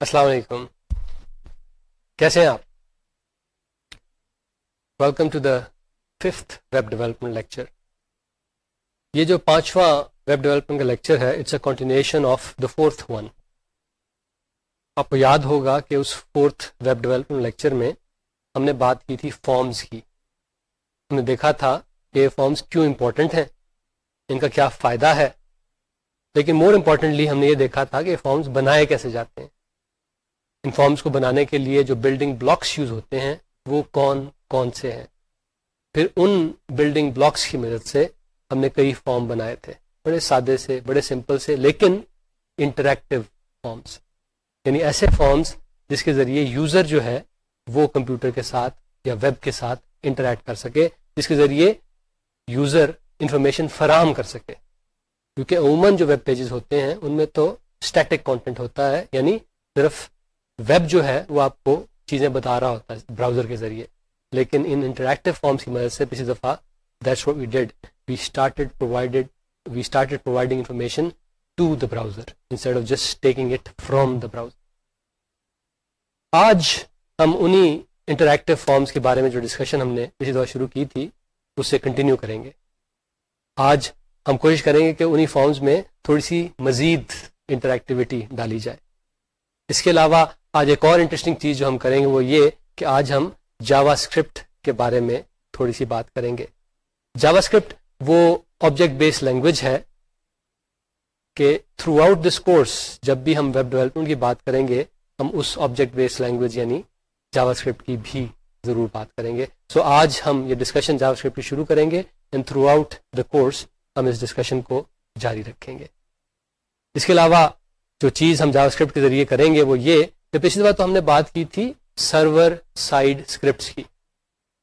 السلام علیکم۔ کیسے ہیں آپ؟ Welcome to the fifth web development lecture یہ جو پانچواں ویب ڈیولپمنٹ کا لیکچر ہے it's a continuation of the fourth one آپ کو یاد ہوگا کہ اس فورتھ ویب ڈیولپمنٹ لیکچر میں ہم نے بات کی تھی فارمز کی۔ ہم نے دیکھا تھا کہ یہ فارمز کیوں امپورٹنٹ ہیں، ان کا کیا فائدہ ہے۔ لیکن مور امپورٹنٹلی ہم نے یہ دیکھا تھا کہ فارمز بنائے کیسے جاتے ہیں۔ ان فارمز کو بنانے کے لیے جو بلڈنگ بلاکس یوز ہوتے ہیں، وہ کون کون سے ہیں؟ پھر ان بلڈنگ بلاکس کی مدد سے ہم نے کئی فارم بنائے تھے، بڑے سادے سے، بڑے سمپل سے، لیکن انٹریکٹیو فارمس یعنی ایسے فارمس جس کے ذریعے یوزر جو ہے، وہ کمپیوٹر کے ساتھ یا ویب کے ساتھ انٹریکٹ کر سکے، جس کے ذریعے یوزر انفارمیشن فراہم کر سکے۔ کیونکہ عموماً جو ویب پیجز ہوتے ہیں، ان میں تو اسٹیٹک کانٹینٹ ہوتا ہے یعنی صرف ویب جو ہے وہ آپ کو چیزیں بتا رہا ہوتا ہے براؤزر کے ذریعے، لیکن ان انٹریکٹیو فارمس کی مدد سے پچھلی دفعہ that's we did we started provided we started providing information to the browser instead of just taking it from the browser آج ہم انہی انٹریکٹیو فارمس کے بارے میں جو ڈسکشن ہم نے پچھلی دفعہ شروع کی تھی، اس سے کنٹینیو کریں گے۔ آج ہم کوشش کریں گے کہ انہی فارمز میں تھوڑی سی مزید انٹریکٹیوٹی ڈالی جائے۔ اس کے علاوہ آج ایک اور انٹرسٹنگ چیز جو ہم کریں گے وہ یہ کہ آج ہم جاوا اسکرپٹ کے بارے میں تھوڑی سی بات کریں گے۔ جاوا اسکرپٹ وہ آبجیکٹ بیس لینگویج ہے کہ تھرو آؤٹ دس کورس جب بھی ہم ویب ڈیولپمنٹ کی بات کریں گے، ہم اس آبجیکٹ بیس لینگویج یعنی جاوا اسکرپٹ کی بھی ضرور بات کریں گے۔ سو so آج ہم یہ ڈسکشن جاوا اسکرپٹ کی شروع کریں گے and throughout the course ہم اس ڈسکشن کو جاری رکھیں گے۔ اس کے علاوہ جو چیز ہم جاوا اسکرپٹ کے ذریعے کریں گے وہ یہ کہ پچھلی بار تو ہم نے بات کی تھی سرور سائڈ اسکرپٹس کی۔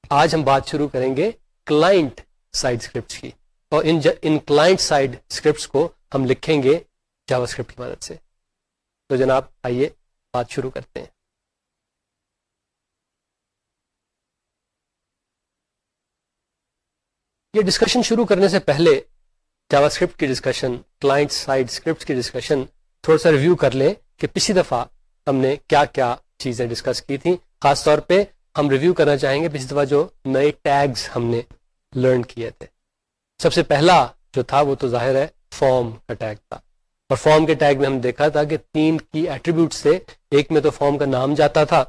آج ہم بات شروع کریں گے کلائنٹ سائڈ اسکرپٹس کی۔ اور ان ان کلائنٹ سائڈ اسکرپٹس کو ہم لکھیں گے جاوا اسکرپٹ کی مدد سے۔ تو جناب آئیے بات شروع کرتے ہیں۔ یہ ڈسکشن شروع کرنے سے پہلے جاوا اسکرپٹ کی ڈسکشن کلائنٹ سائڈ اسکرپٹ کی ڈسکشن تھوڑا سا ریویو کر لیں کہ پچھلی دفعہ ہم نے کیا کیا چیزیں ڈسکس کی تھیں۔ خاص طور پہ ہم ریویو کرنا چاہیں گے پچھلی دفعہ جو نئے ٹیگز ہم نے لرن کیے تھے۔ سب سے پہلا جو تھا وہ تو ظاہر ہے فارم کا ٹیگ تھا۔ اور فارم کے ٹیگ میں ہم دیکھا تھا کہ تین کی ایٹریبیوٹ سے ایک میں تو فارم کا نام جاتا تھا،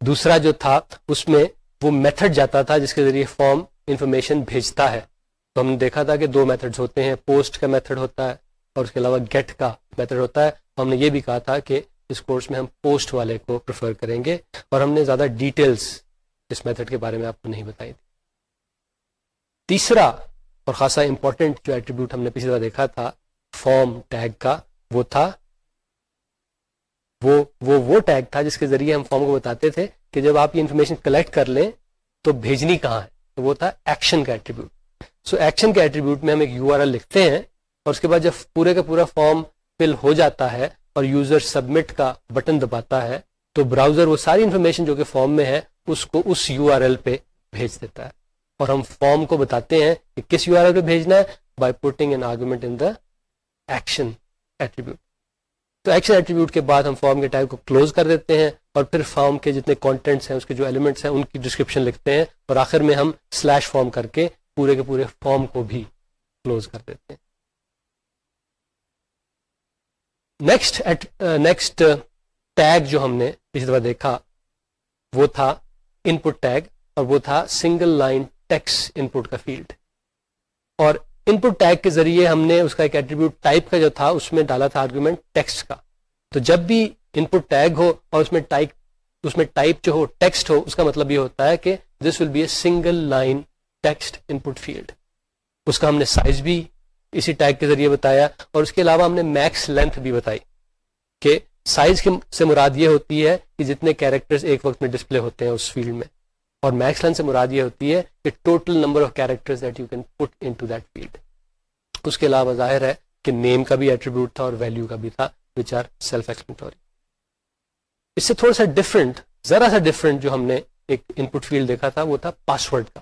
دوسرا جو تھا اس میں وہ میتھڈ جاتا تھا جس کے ذریعے فارم انفارمیشن بھیجتا ہے۔ تو ہم نے دیکھا تھا کہ دو میتھڈز ہوتے ہیں پوسٹ کا میتھڈ ہوتا ہے اور اس کے علاوہ گیٹ کا میتھڈ ہوتا ہے۔ ہم نے یہ بھی کہا تھا کہ اس کورس میں ہم پوسٹ والے کو پریفر کریں گے اور ہم نے زیادہ ڈیٹیلز اس میتھڈ کے بارے میں آپ کو نہیں بتائی تھی۔ تیسرا اور خاصا امپورٹنٹ جو ایٹریبیوٹ ہم نے پچھلی بار دیکھا تھا فارم ٹیگ کا، وہ تھا۔ وہ وہ وہ ٹیگ تھا جس کے ذریعے ہم فارم کو بتاتے تھے کہ جب آپ یہ انفارمیشن کلیکٹ کر لیں تو بھیجنی کہاں ہے؟ تو وہ تھا ایکشن کا ایٹریبیوٹ سو ایکشن کے ایٹریبیوٹ میں ہم ایک یو آر ایل لکھتے ہیں۔ اور اس کے بعد جب پورے کا پورا فارم فل ہو جاتا ہے اور یوزر سبمٹ کا بٹن دباتا ہے، تو براؤزر وہ ساری انفارمیشن جو کہ فارم میں ہے، اس کو اس یو آر ایل پہ بھیج دیتا ہے۔ اور ہم فارم کو بتاتے ہیں کہ کس یو آر ایل پہ بھیجنا ہے by putting an argument in the action attribute تو ایکشن ایٹریبیوٹ کے بعد ہم فارم کے ٹائپ کو کلوز کر دیتے ہیں اور پھر فارم کے جتنے کانٹینٹس ہیں، اس کے جو ایلیمنٹس ہیں، ان کی ڈسکرپشن لکھتے ہیں۔ اور آخر میں ہم سلیش فارم کر کے پورے کے پورے فارم کو بھی کلوز کر دیتے ہیں۔ نیکسٹ نیکسٹ ٹیگ جو ہم نے پچھلی دفعہ دیکھا وہ تھا ان پٹ ٹیگ اور وہ تھا single line text input کا فیلڈ اور ان پٹ ٹیگ کے ذریعے ہم نے اس کا ایک ایٹریبیوٹ ٹائپ کا جو تھا اس میں ڈالا تھا آرگومنٹ ٹیکسٹ کا. تو جب بھی ان پٹ ٹیگ ہو اور اس میں ٹائپ اس میں ٹائپ جو ہو ٹیکسٹ ہو اس کا مطلب یہ ہوتا ہے کہ this will be a single line text input field اس کا ہم نے سائز بھی اسی ٹیگ کے ذریعے بتایا اور اس کے علاوہ ہم نے میکس لینتھ بھی بتائی کہ سائز سے مراد یہ ہوتی ہے کہ جتنے کیریکٹرز ایک وقت میں ڈسپلے ہوتے ہیں اس فیلڈ میں اور میکس لینتھ سے مراد یہ ہوتی ہے کہ total number of character that you can put into that field. اس کے علاوہ ظاہر ہے کہ نیم کا بھی ایٹریبیوٹ تھا اور ویلو کا بھی تھا وچ آر سیلف ایکسپلٹوری اس سے تھوڑا سا ڈفرنٹ ذرا سا ڈفرنٹ جو ہم نے ایک ان پٹ فیلڈ دیکھا تھا وہ تھا پاسورڈ کا۔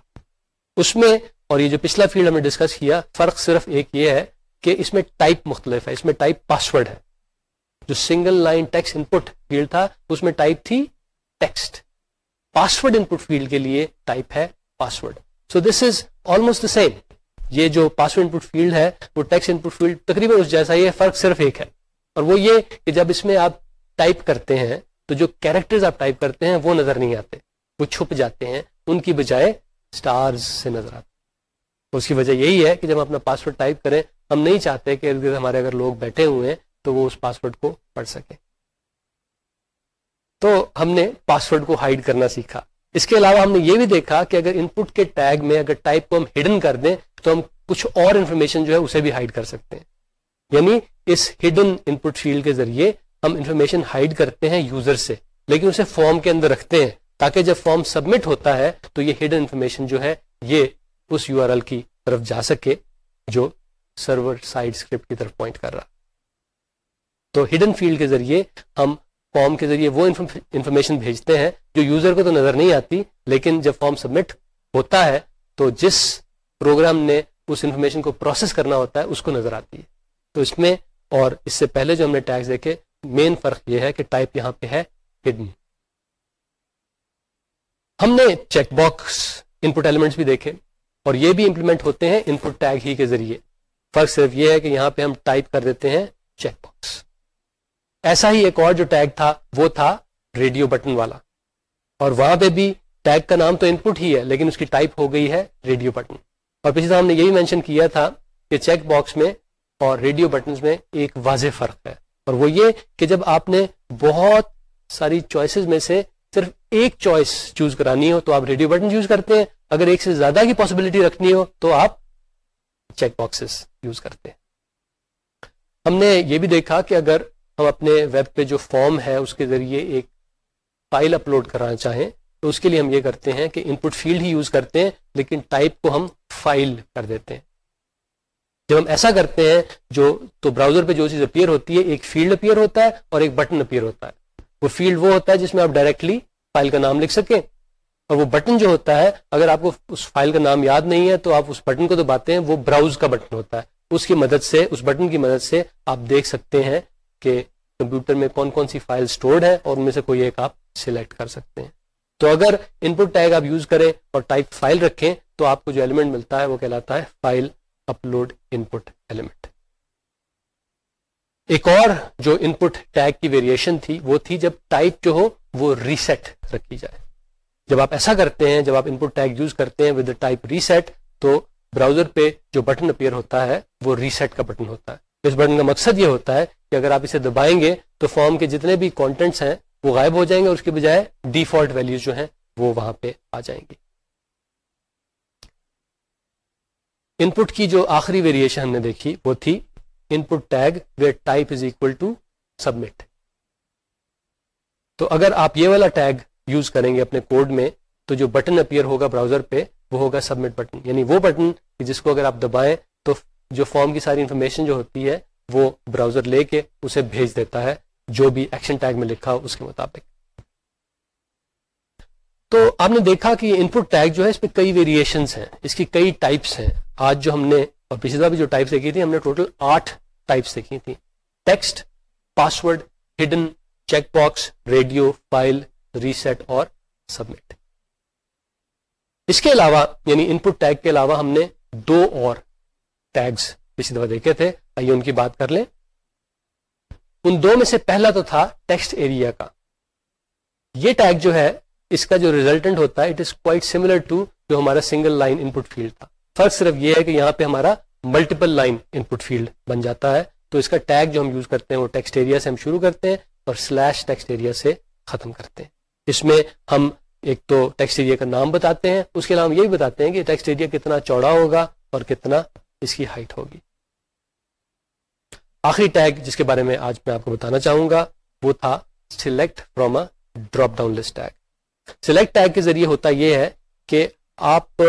اس میں اور یہ جو پچھلا فیلڈ ہم نے ڈسکس کیا، فرق صرف ایک یہ ہے کہ اس میں ٹائپ مختلف ہے، اس میں ٹائپ پاسورڈ ہے۔ جو single line text input field تھا، اس میں ٹائپ تھی text password input field کے لیے ٹائپ ہے password so this is almost the same یہ جو پاسورڈ ان پٹ فیلڈ ہے، وہ ٹیکسٹ ان پٹ فیلڈ تقریباً اس جیسا یہ فرق صرف ایک ہے۔ اور وہ یہ کہ جب اس میں آپ ٹائپ کرتے ہیں، تو جو کیریکٹرز آپ ٹائپ کرتے ہیں، وہ نظر نہیں آتے۔ وہ چھپ جاتے ہیں، ان کی بجائے اسٹارز سے نظر آتے۔ اس کی وجہ یہی ہے کہ جب ہم اپنا پاسورڈ ٹائپ کریں، ہم نہیں چاہتے کہ ارد گرد ہمارے اگر لوگ بیٹھے ہوئے ہیں تو وہ اس پاسورڈ کو پڑھ سکے تو ہم نے پاسورڈ کو ہائڈ کرنا سیکھا۔ اس کے علاوہ ہم نے یہ بھی دیکھا کہ اگر ان پٹ کے ٹیگ میں اگر ٹائپ کو ہم ہڈن کر دیں تو ہم کچھ اور انفارمیشن جو ہے اسے بھی ہائڈ کر سکتے ہیں۔ یعنی اس ہڈن ان پٹ فیلڈ کے ذریعے ہم انفارمیشن ہائڈ کرتے ہیں یوزر سے، لیکن اسے فارم کے اندر رکھتے ہیں تاکہ جب فارم سبمٹ ہوتا ہے تو یہ ہڈن انفارمیشن جو ہے یہ اس یو آر ایل کی طرف جا سکے جو سرور سائڈ اسکرپٹ کی طرف پوائنٹ کر رہا تو ہڈن فیلڈ کے ذریعے ہم فارم کے ذریعے وہ انفارمیشن بھیجتے ہیں جو یوزر کو تو نظر نہیں آتی، لیکن جب فارم سبمٹ ہوتا ہے تو جس پروگرام نے اس انفارمیشن کو پروسیس کرنا ہوتا ہے، اس کو نظر آتی ہے۔ تو اس میں اور اس سے پہلے جو ہم نے ٹیکس دیکھے مین فرق یہ ہے کہ ٹائپ یہاں پہ ہے ہڈن ہم نے check box input elements بھی دیکھے۔ اور یہ بھی امپلیمنٹ ہوتے ہیں ان پٹ ٹیگ ہی کے ذریعے۔ فرق صرف یہ ہے کہ یہاں پہ ہم ٹائپ کر دیتے ہیں چیک باکس ایسا ہی ایک اور جو ٹیگ تھا، وہ تھا ریڈیو بٹن والا۔ اور وہاں پہ بھی ٹیگ کا نام تو ان پٹ ہی ہے، لیکن اس کی ٹائپ ہو گئی ہے ریڈیو بٹن اور پچھلے ہم نے یہی مینشن کیا تھا کہ چیک باکس میں اور ریڈیو بٹن میں ایک واضح فرق ہے۔ اور وہ یہ کہ جب آپ نے بہت ساری چوائسیز میں سے صرف ایک چوائس چوز کرانی ہو تو آپ ریڈیو بٹن یوز کرتے ہیں۔ اگر ایک سے زیادہ کی پاسبلٹی رکھنی ہو تو آپ چیک باکسز یوز کرتے ہیں۔ ہم نے یہ بھی دیکھا کہ اگر ہم اپنے ویب پہ جو فارم ہے اس کے ذریعے ایک فائل اپلوڈ کرانا چاہیں تو اس کے لیے ہم یہ کرتے ہیں کہ ان پٹ فیلڈ ہی یوز کرتے ہیں، لیکن ٹائپ کو ہم فائل کر دیتے ہیں۔ جب ہم ایسا کرتے ہیں جو تو براؤزر پہ جو چیز اپیئر ہوتی ہے، ایک فیلڈ اپیئر ہوتا ہے اور ایک بٹن اپیئر ہوتا ہے۔ وہ فیلڈ وہ ہوتا ہے جس میں آپ ڈائریکٹلی فائل کا نام لکھ سکیں۔ اور وہ بٹن جو ہوتا ہے، اگر آپ کو اس فائل کا نام یاد نہیں ہے تو آپ اس بٹن کو دباتے ہیں، وہ براؤز کا بٹن ہوتا ہے۔ اس کی مدد سے، اس بٹن کی مدد سے آپ دیکھ سکتے ہیں کہ کمپیوٹر میں کون کون سی فائل سٹورڈ ہے اور ان میں سے کوئی ایک آپ سلیکٹ کر سکتے ہیں۔ تو اگر ان پٹ ٹیگ آپ یوز کریں اور ٹائپ فائل رکھیں تو آپ کو جو ایلیمنٹ ملتا ہے وہ کہلاتا ہے file upload input element ایک اور جو ان پٹ ٹیگ کی ویریشن تھی، وہ تھی جب ٹائپ جو ہو، وہ ریسیٹ رکھی جائے۔ جب آپ ایسا کرتے ہیں، جب آپ ان پٹ ٹیگ یوز کرتے ہیں ود ٹائپ ریسیٹ تو براؤزر پہ جو بٹن اپیئر ہوتا ہے، وہ ریسیٹ کا بٹن ہوتا ہے۔ اس بٹن کا مقصد یہ ہوتا ہے کہ اگر آپ اسے دبائیں گے، تو فارم کے جتنے بھی کانٹینٹس ہیں، وہ غائب ہو جائیں گے اور اس کے بجائے ڈیفالٹ ویلیوز جو ہیں، وہ وہاں پہ آ جائیں گی ان پٹ کی جو آخری ویریشن ہم نے دیکھی، وہ تھی input tag where type is equal to submit تو اگر آپ یہ والا ٹیگ یوز کریں گے اپنے کوڈ میں، تو جو بٹن اپیئر ہوگا براؤزر پہ، وہ ہوگا سبمٹ بٹن یعنی وہ بٹن جس کو اگر آپ دبائیں، تو جو فارم کی ساری انفارمیشن جو ہوتی ہے، وہ براؤزر لے کے اسے بھیج دیتا ہے، جو بھی ایکشن ٹیگ میں لکھا ہو، اس کے مطابق. تو آپ نے دیکھا کہ ان پٹ ٹیگ جو ہے، اس پہ کئی ویریشنس ہیں، اس کی کئی ٹائپس ہیں. آج جو ہم نے اور پچھلی دفعہ بھی جو ٹائپس دیکھی تھی، ہم نے ٹوٹل آٹھ ٹائپس دیکھی تھی۔ Text, password, hidden, check box, radio, file, reset اور سبمٹ۔ اس کے علاوہ یعنی ان پٹ ٹیگ کے علاوہ ہم نے دو اور ٹیگس پچھلی دفعہ دیکھے تھے۔ آئیے ان کی بات کر لیں۔ ان دو میں سے پہلا تو تھا ٹیکسٹ ایریا کا۔ یہ ٹیگ جو ہے، اس کا جو ریزلٹنٹ ہوتا ہے it is quite similar to جو ہمارا single line input field تھا۔ فرق صرف یہ ہے کہ یہاں پہ ہمارا multiple line input field بن جاتا ہے۔ تو اس کا ٹیگ جو ہم یوز کرتے ہیں وہ ٹیکسٹ ایریا سے ہم شروع کرتے ہیں اور سلیش ٹیکسٹ ایریا سے ختم کرتے ہیں۔ اس میں ہم ایک تو ٹیکسٹ ایریا کا نام بتاتے ہیں، اس کے علاوہ یہ بھی بتاتے ہیں کہ ٹیکسٹ ایریا کتنا چوڑا ہوگا اور کتنا اس کی ہائٹ ہوگی۔ آخری ٹیگ جس کے بارے میں آج میں آپ کو بتانا چاہوں گا، وہ تھا select from a drop down list tag select tag کے ذریعے ہوتا یہ ہے کہ آپ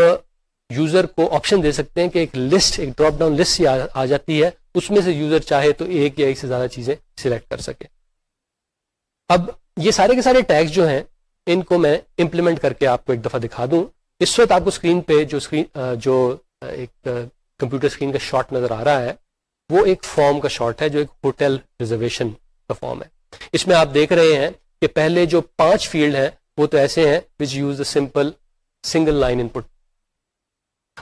یوزر کو آپشن دے سکتے ہیں کہ ایک لسٹ ایک ڈراپ ڈاؤن لسٹ آ جاتی ہے۔ اس میں سے یوزر چاہے تو ایک یا ایک سے زیادہ چیزیں سلیکٹ کر سکے۔ اب یہ سارے کے سارے ٹیگس جو ہیں، ان کو میں امپلیمنٹ کر کے آپ کو ایک دفعہ دکھا دوں۔ اس وقت آپ کو اسکرین پہ جو اسکرین جو ایک کمپیوٹر اسکرین کا شاٹ نظر آ رہا ہے، وہ ایک فارم کا شاٹ ہے، جو ایک ہوٹل ریزرویشن کا فارم ہے۔ اس میں آپ دیکھ رہے ہیں کہ پہلے جو پانچ فیلڈ ہیں، وہ تو ایسے ہیں which use the simple single line input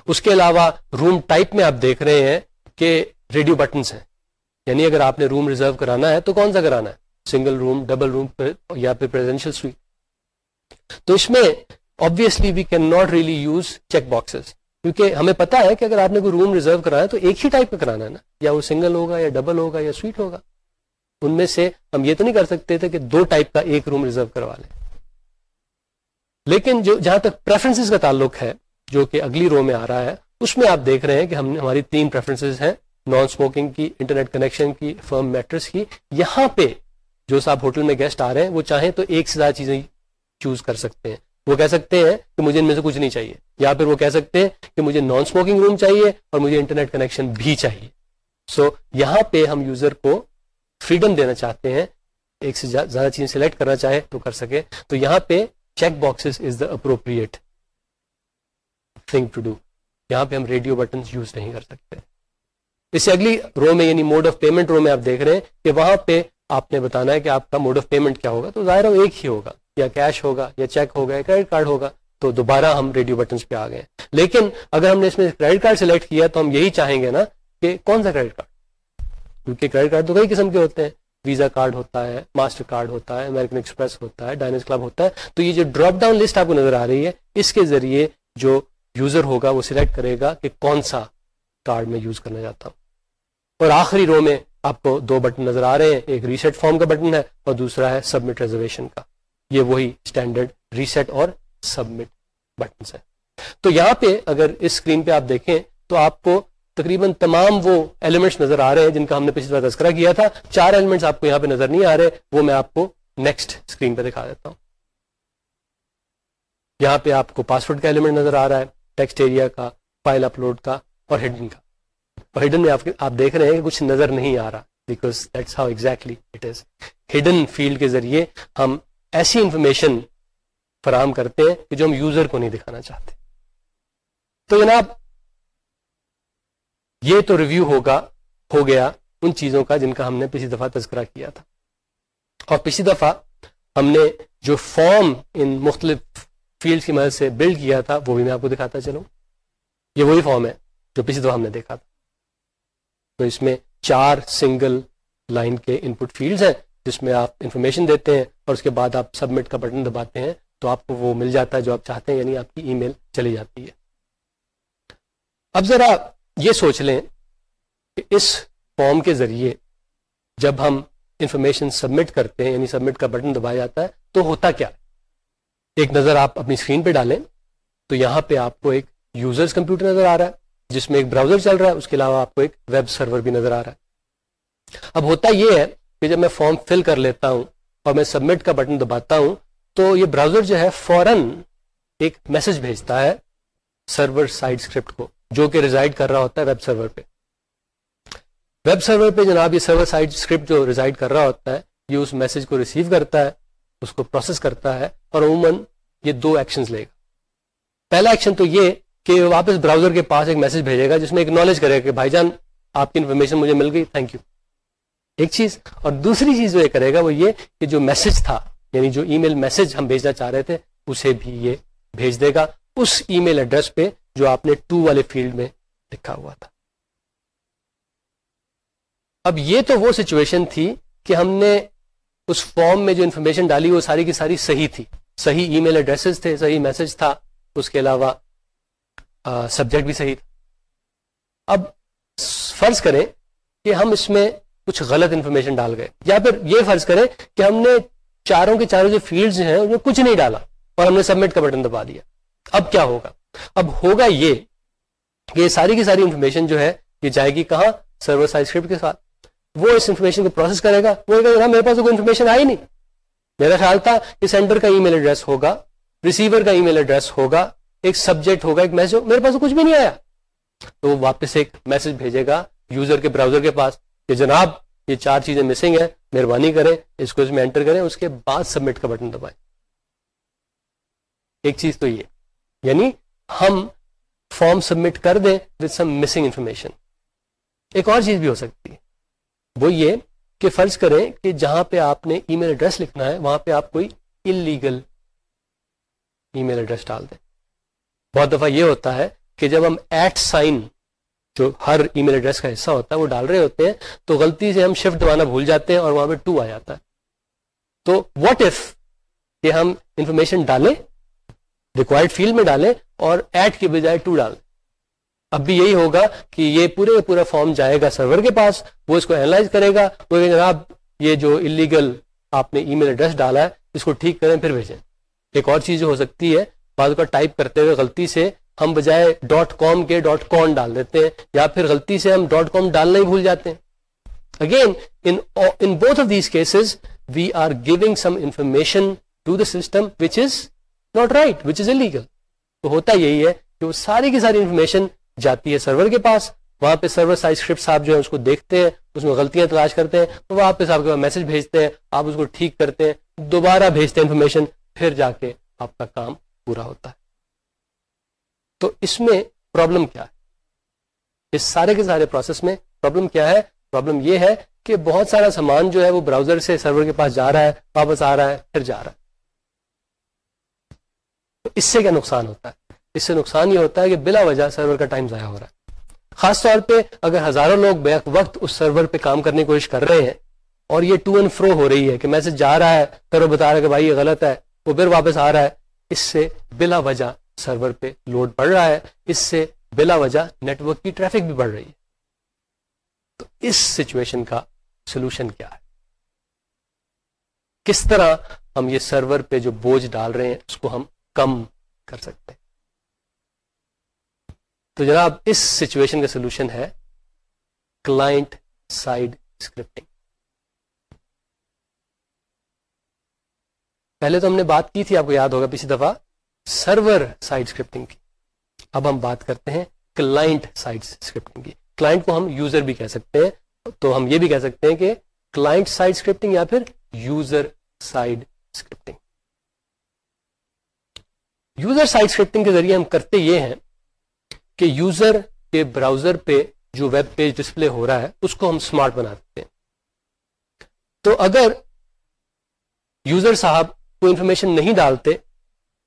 اس کے علاوہ روم ٹائپ میں آپ دیکھ رہے ہیں کہ ریڈیو بٹنس ہیں۔ یعنی اگر آپ نے روم ریزرو کرانا ہے تو کون سا کرانا ہے؟ سنگل روم ڈبل روم یا پھر سویٹ تو اس میں obviously we can not really use check boxes کیونکہ ہمیں پتا ہے کہ اگر آپ نے کوئی روم ریزرو کرانا ہے تو ایک ہی ٹائپ کا کرانا ہے نا۔ یا وہ سنگل ہوگا یا ڈبل ہوگا یا سویٹ ہوگا۔ ان میں سے ہم یہ تو نہیں کر سکتے تھے کہ دو ٹائپ کا ایک روم ریزرو کروا لیں۔ لیکن جو جہاں تک پریفرنسز کا تعلق ہے جو کہ اگلی رو میں آ رہا ہے اس میں آپ دیکھ رہے ہیں کہ ہم ہماری تین پریفرنسز ہیں نان اسموکنگ کی انٹرنیٹ کنیکشن کی فرم میٹرس کی۔ یہاں پہ جو صاحب ہوٹل میں گیسٹ آ رہے ہیں وہ چاہیں تو ایک سے زیادہ چیزیں چوز کر سکتے ہیں۔ وہ کہہ سکتے ہیں کہ مجھے ان میں سے کچھ نہیں چاہیے یا پھر وہ کہہ سکتے ہیں کہ مجھے نان اسموکنگ روم چاہیے اور مجھے انٹرنیٹ کنیکشن بھی چاہیے۔ سو so, یہاں پہ ہم یوزر کو فریڈم دینا چاہتے ہیں ایک سے زیادہ چیزیں سلیکٹ کرنا چاہے تو کر سکے۔ تو یہاں پہ check boxes is the appropriate thing to do یہاں پہ ہم ریڈیو بٹن یوز نہیں کر سکتے۔ اس سے اگلی رو میں یعنی موڈ آف پیمنٹ رو میں آپ دیکھ رہے ہیں کہ وہاں پہ آپ نے بتانا ہے کہ آپ کا موڈ آف پیمنٹ کیا ہوگا۔ تو ظاہر ہے ایک ہی ہوگا، یا کیش ہوگا، یا چیک ہوگا، یا کریڈٹ کارڈ ہوگا۔ تو دوبارہ ہم ریڈیو بٹنس پہ آ گئے لیکن اگر ہم نے اس میں کریڈٹ کارڈ سلیکٹ کیا تو ہم یہی چاہیں گے نا کہ کون سا کریڈٹ کارڈ کیونکہ کریڈٹ کارڈ تو کئی قسم کے ہوتے ہیں۔ ویزا کارڈ ہوتا ہے ماسٹر کارڈ ہوتا ہے امیرکن ایکسپریس ہوتا ہے ڈائنس کلب ہوتا ہے۔ تو یہ جو ڈراپ ڈاؤن لسٹ آپ کو نظر آ رہی ہے، اس کے ذریعے جو یوزر ہوگا، وہ سلیکٹ کرے گا کہ کون سا کارڈ میں یوز کرنا چاہتا ہوں۔ اور آخری رو میں آپ کو دو بٹن نظر آ رہے ہیں، ایک ریسیٹ فارم کا بٹن ہے اور دوسرا ہے سبمٹ ریزرویشن کا۔ یہ وہی اسٹینڈرڈ ریسیٹ اور سبمٹ بٹنس ہے تو یہاں پہ اگر اس اسکرین پہ آپ دیکھیں تو آپ کو تقریباً تمام وہ ایلیمنٹس نظر آ رہے ہیں جن کا ہم نے پچھلی بار تذکرہ کیا تھا۔ چار ایلیمنٹس آپ کو یہاں پہ نظر نہیں آ رہے، وہ میں آپ کو نیکسٹ اسکرین پہ دکھا دیتا ہوں۔ یہاں پہ آپ کو پاسورڈ کا ایلیمنٹ نظر آ رہا ہے۔ ٹیکسٹ ایریا کا فائل اپلوڈ کا اور ہڈن کا. اور ہڈن میں آپ دیکھ رہے ہیں کہ کچھ نظر نہیں آ رہا because that's how exactly it is hidden field کے ذریعے ہم ایسی انفارمیشن فراہم کرتے ہیں کہ جو ہم یوزر کو نہیں دکھانا چاہتے. تو جناب، یہ تو ریویو ہوگا، ہو گیا ان چیزوں کا جن کا ہم نے پچھلی دفعہ تذکرہ کیا تھا. اور پچھلی دفعہ ہم نے جو فارم ان مختلف فیلڈ کی مدد سے بلڈ کیا تھا، وہ بھی میں آپ کو دکھاتا چلوں۔ یہ وہی فارم ہے جو پچھلی دفعہ ہم نے دیکھا تھا۔ تو اس میں چار سنگل لائن کے ان پٹ فیلڈ ہیں، جس میں آپ انفارمیشن دیتے ہیں اور اس کے بعد آپ سبمٹ کا بٹن دباتے ہیں، تو آپ کو وہ مل جاتا ہے جو آپ چاہتے ہیں یعنی آپ کی ای میل چلی جاتی ہے۔ اب ذرا یہ سوچ لیں کہ اس فارم کے ذریعے جب ہم انفارمیشن سبمٹ کرتے ہیں یعنی سبمٹ کا بٹن دبایا جاتا ہے، تو ہوتا کیا؟ ایک نظر آپ اپنی اسکرین پہ ڈالیں تو یہاں پہ آپ کو ایک یوزرز کمپیوٹر نظر آ رہا ہے، جس میں ایک براؤزر چل رہا ہے، اس کے علاوہ آپ کو ایک ویب سرور بھی نظر آ رہا ہے۔ اب ہوتا یہ ہے کہ جب میں فارم فل کر لیتا ہوں اور میں سبمٹ کا بٹن دباتا ہوں تو یہ براؤزر جو ہے فوراً ایک میسج بھیجتا ہے سرور سائڈ اسکرپٹ کو، جو کہ ریزائڈ کر رہا ہوتا ہے ویب سرور پہ۔ ویب سرور پہ جناب یہ سرور سائڈ اسکرپٹ جو ریزائڈ کر رہا ہوتا ہے، یہ اس میسج کو ریسیو کرتا ہے اس کو پروسیس کرتا ہے اور عموماً یہ دو ایکشن لے گا۔ پہلا ایکشن تو یہ کہ واپس براؤزر کے پاس ایک میسج بھیجے گا جس میں ایکنالج کرے گا کہ بھائی جان، آپ کی انفارمیشن مجھے مل گئی تھینک یو ایک چیز۔ اور دوسری چیز جو یہ کرے گا وہ یہ کہ جو میسج تھا یعنی جو ای میل میسج ہم بھیجنا چاہ رہے تھے، اسے بھی یہ بھیج دے گا۔ اس ای میل ایڈریس پہ جو آپ نے ٹو والے فیلڈ میں لکھا ہوا تھا۔ اب یہ تو وہ سچویشن تھی کہ ہم نے اس فارم میں جو انفارمیشن ڈالی وہ ساری کی ساری صحیح تھی۔ صحیح ای میل ایڈریسز تھے، صحیح میسج تھا۔ اس کے علاوہ سبجیکٹ بھی صحیح تھا۔ اب فرض کریں کہ ہم اس میں کچھ غلط انفارمیشن ڈال گئے۔ یا پھر یہ فرض کریں کہ ہم نے چاروں کے چاروں جو فیلڈز ہیں، ان میں کچھ نہیں ڈالا اور ہم نے سبمٹ کا بٹن دبا دیا۔ اب کیا ہوگا؟ اب ہوگا یہ کہ یہ ساری کی ساری انفارمیشن جو ہے، یہ جائے گی کہاں؟ سرور سائز اسکرپٹ کے ساتھ۔ وہ اس انفارمیشن کو پروسیس کرے گا۔ وہ میرے پاس کوئی انفارمیشن آئی نہیں۔ میرا خیال تھا کہ سینڈر کا ای میل ایڈریس ہوگا ریسیور کا ای میل ایڈریس ہوگا، ایک سبجیکٹ ہوگا، ایک میسج میرے پاس کچھ بھی نہیں آیا۔ تو وہ واپس ایک میسج بھیجے گا یوزر کے براؤزر کے پاس کہ جناب، یہ چار چیزیں مسنگ ہیں، مہربانی کریں، اس کو اس میں انٹر کریں، اس کے بعد سبمٹ کا بٹن دبائیں۔ ایک چیز تو یہ یعنی ہم فارم سبمٹ کر دیں وتھ سم مسنگ انفارمیشن ایک اور چیز بھی ہو سکتی ہے۔ وہ یہ کہ فرض کریں کہ جہاں پہ آپ نے ای میل ایڈریس لکھنا ہے، وہاں پہ آپ کوئی انلیگل ای میل ایڈریس ڈال دیں۔ بہت دفعہ یہ ہوتا ہے کہ جب ہم ایٹ سائن جو ہر ای میل ایڈریس کا حصہ ہوتا ہے، وہ ڈال رہے ہوتے ہیں، تو غلطی سے ہم شفٹ دبانا بھول جاتے ہیں اور وہاں پہ ٹو آ جاتا ہے۔ تو واٹ ایف کہ ہم انفارمیشن ڈالیں ریکوائرڈ فیلڈ میں ڈالیں اور ایٹ کے بجائے ٹو ڈال اب بھی یہی ہوگا کہ یہ پورے پورا فارم جائے گا سرور کے پاس، وہ اس کو اینالائز کرے گا، وہ جناب، یہ جو انلیگل آپ نے ای میل ایڈریس ڈالا ہے، اس کو ٹھیک کریں، پھر بھیجیں۔ ایک اور چیز جو ہو سکتی ہے، بعض کا ٹائپ کرتے ہوئے غلطی سے ہم بجائے ڈاٹ کام کے ڈاٹ کون ڈال دیتے ہیں، یا پھر غلطی سے ہم ڈاٹ کام ڈالنا ہی بھول جاتے ہیں۔ Again in both of these cases we are giving some information to the system which is not right which is illegal تو ہوتا یہی ہے کہ وہ ساری کی ساری انفارمیشن جاتی ہے سرور کے پاس، وہاں پہ سرور سائز اسکرپٹ آپ جو ہے اس کو دیکھتے ہیں، اس میں غلطیاں تلاش کرتے ہیں، تو واپس آپ کے پاس میسج بھیجتے ہیں، آپ اس کو ٹھیک کرتے ہیں، دوبارہ بھیجتے ہیں انفارمیشن، پھر جا کے آپ کا کام پورا ہوتا ہے۔ تو اس میں پرابلم کیا ہے؟ اس سارے کے سارے پروسیس میں پرابلم کیا ہے؟ پرابلم یہ ہے کہ بہت سارا سامان جو ہے وہ براؤزر سے سرور کے پاس جا رہا ہے، واپس آ رہا ہے، پھر جا رہا ہے۔ تو اس سے کیا نقصان ہوتا ہے؟ اس سے نقصان یہ ہوتا ہے کہ بلا وجہ سرور کا ٹائم ضائع ہو رہا ہے۔ خاص طور پہ اگر ہزاروں لوگ بیک وقت اس سرور پہ کام کرنے کی کوشش کر رہے ہیں اور یہ ٹو اینڈ فرو ہو رہی ہے کہ میسج جا رہا ہے سرور بتا رہا ہے کہ بھائی یہ غلط ہے، وہ پھر واپس آ رہا ہے۔ اس سے بلا وجہ سرور پہ لوڈ بڑھ رہا ہے، اس سے بلا وجہ نیٹ ورک کی ٹریفک بھی بڑھ رہی ہے۔ تو اس سچویشن کا سولوشن کیا ہے؟ کس طرح ہم یہ سرور پہ جو بوجھ ڈال رہے ہیں، اس کو ہم کم کر سکتے ہیں؟ تو جناب، اس سچویشن کا سولوشن ہے کلائنٹ سائڈ اسکرپٹنگ پہلے تو ہم نے بات کی تھی، آپ کو یاد ہوگا پچھلی دفعہ سرور سائڈ اسکرپٹنگ کی. اب ہم بات کرتے ہیں کلائنٹ سائڈ اسکرپٹنگ کی. کلائنٹ کو ہم یوزر بھی کہہ سکتے ہیں، تو ہم یہ بھی کہہ سکتے ہیں کہ کلائنٹ سائڈ اسکرپٹنگ یا پھر user side scripting user side scripting کے ذریعے ہم کرتے یہ ہیں کہ یوزر کے براؤزر پہ جو ویب پیج ڈسپلے ہو رہا ہے، اس کو ہم اسمارٹ بنا دیتے ہیں۔ تو اگر یوزر صاحب کوئی انفارمیشن نہیں ڈالتے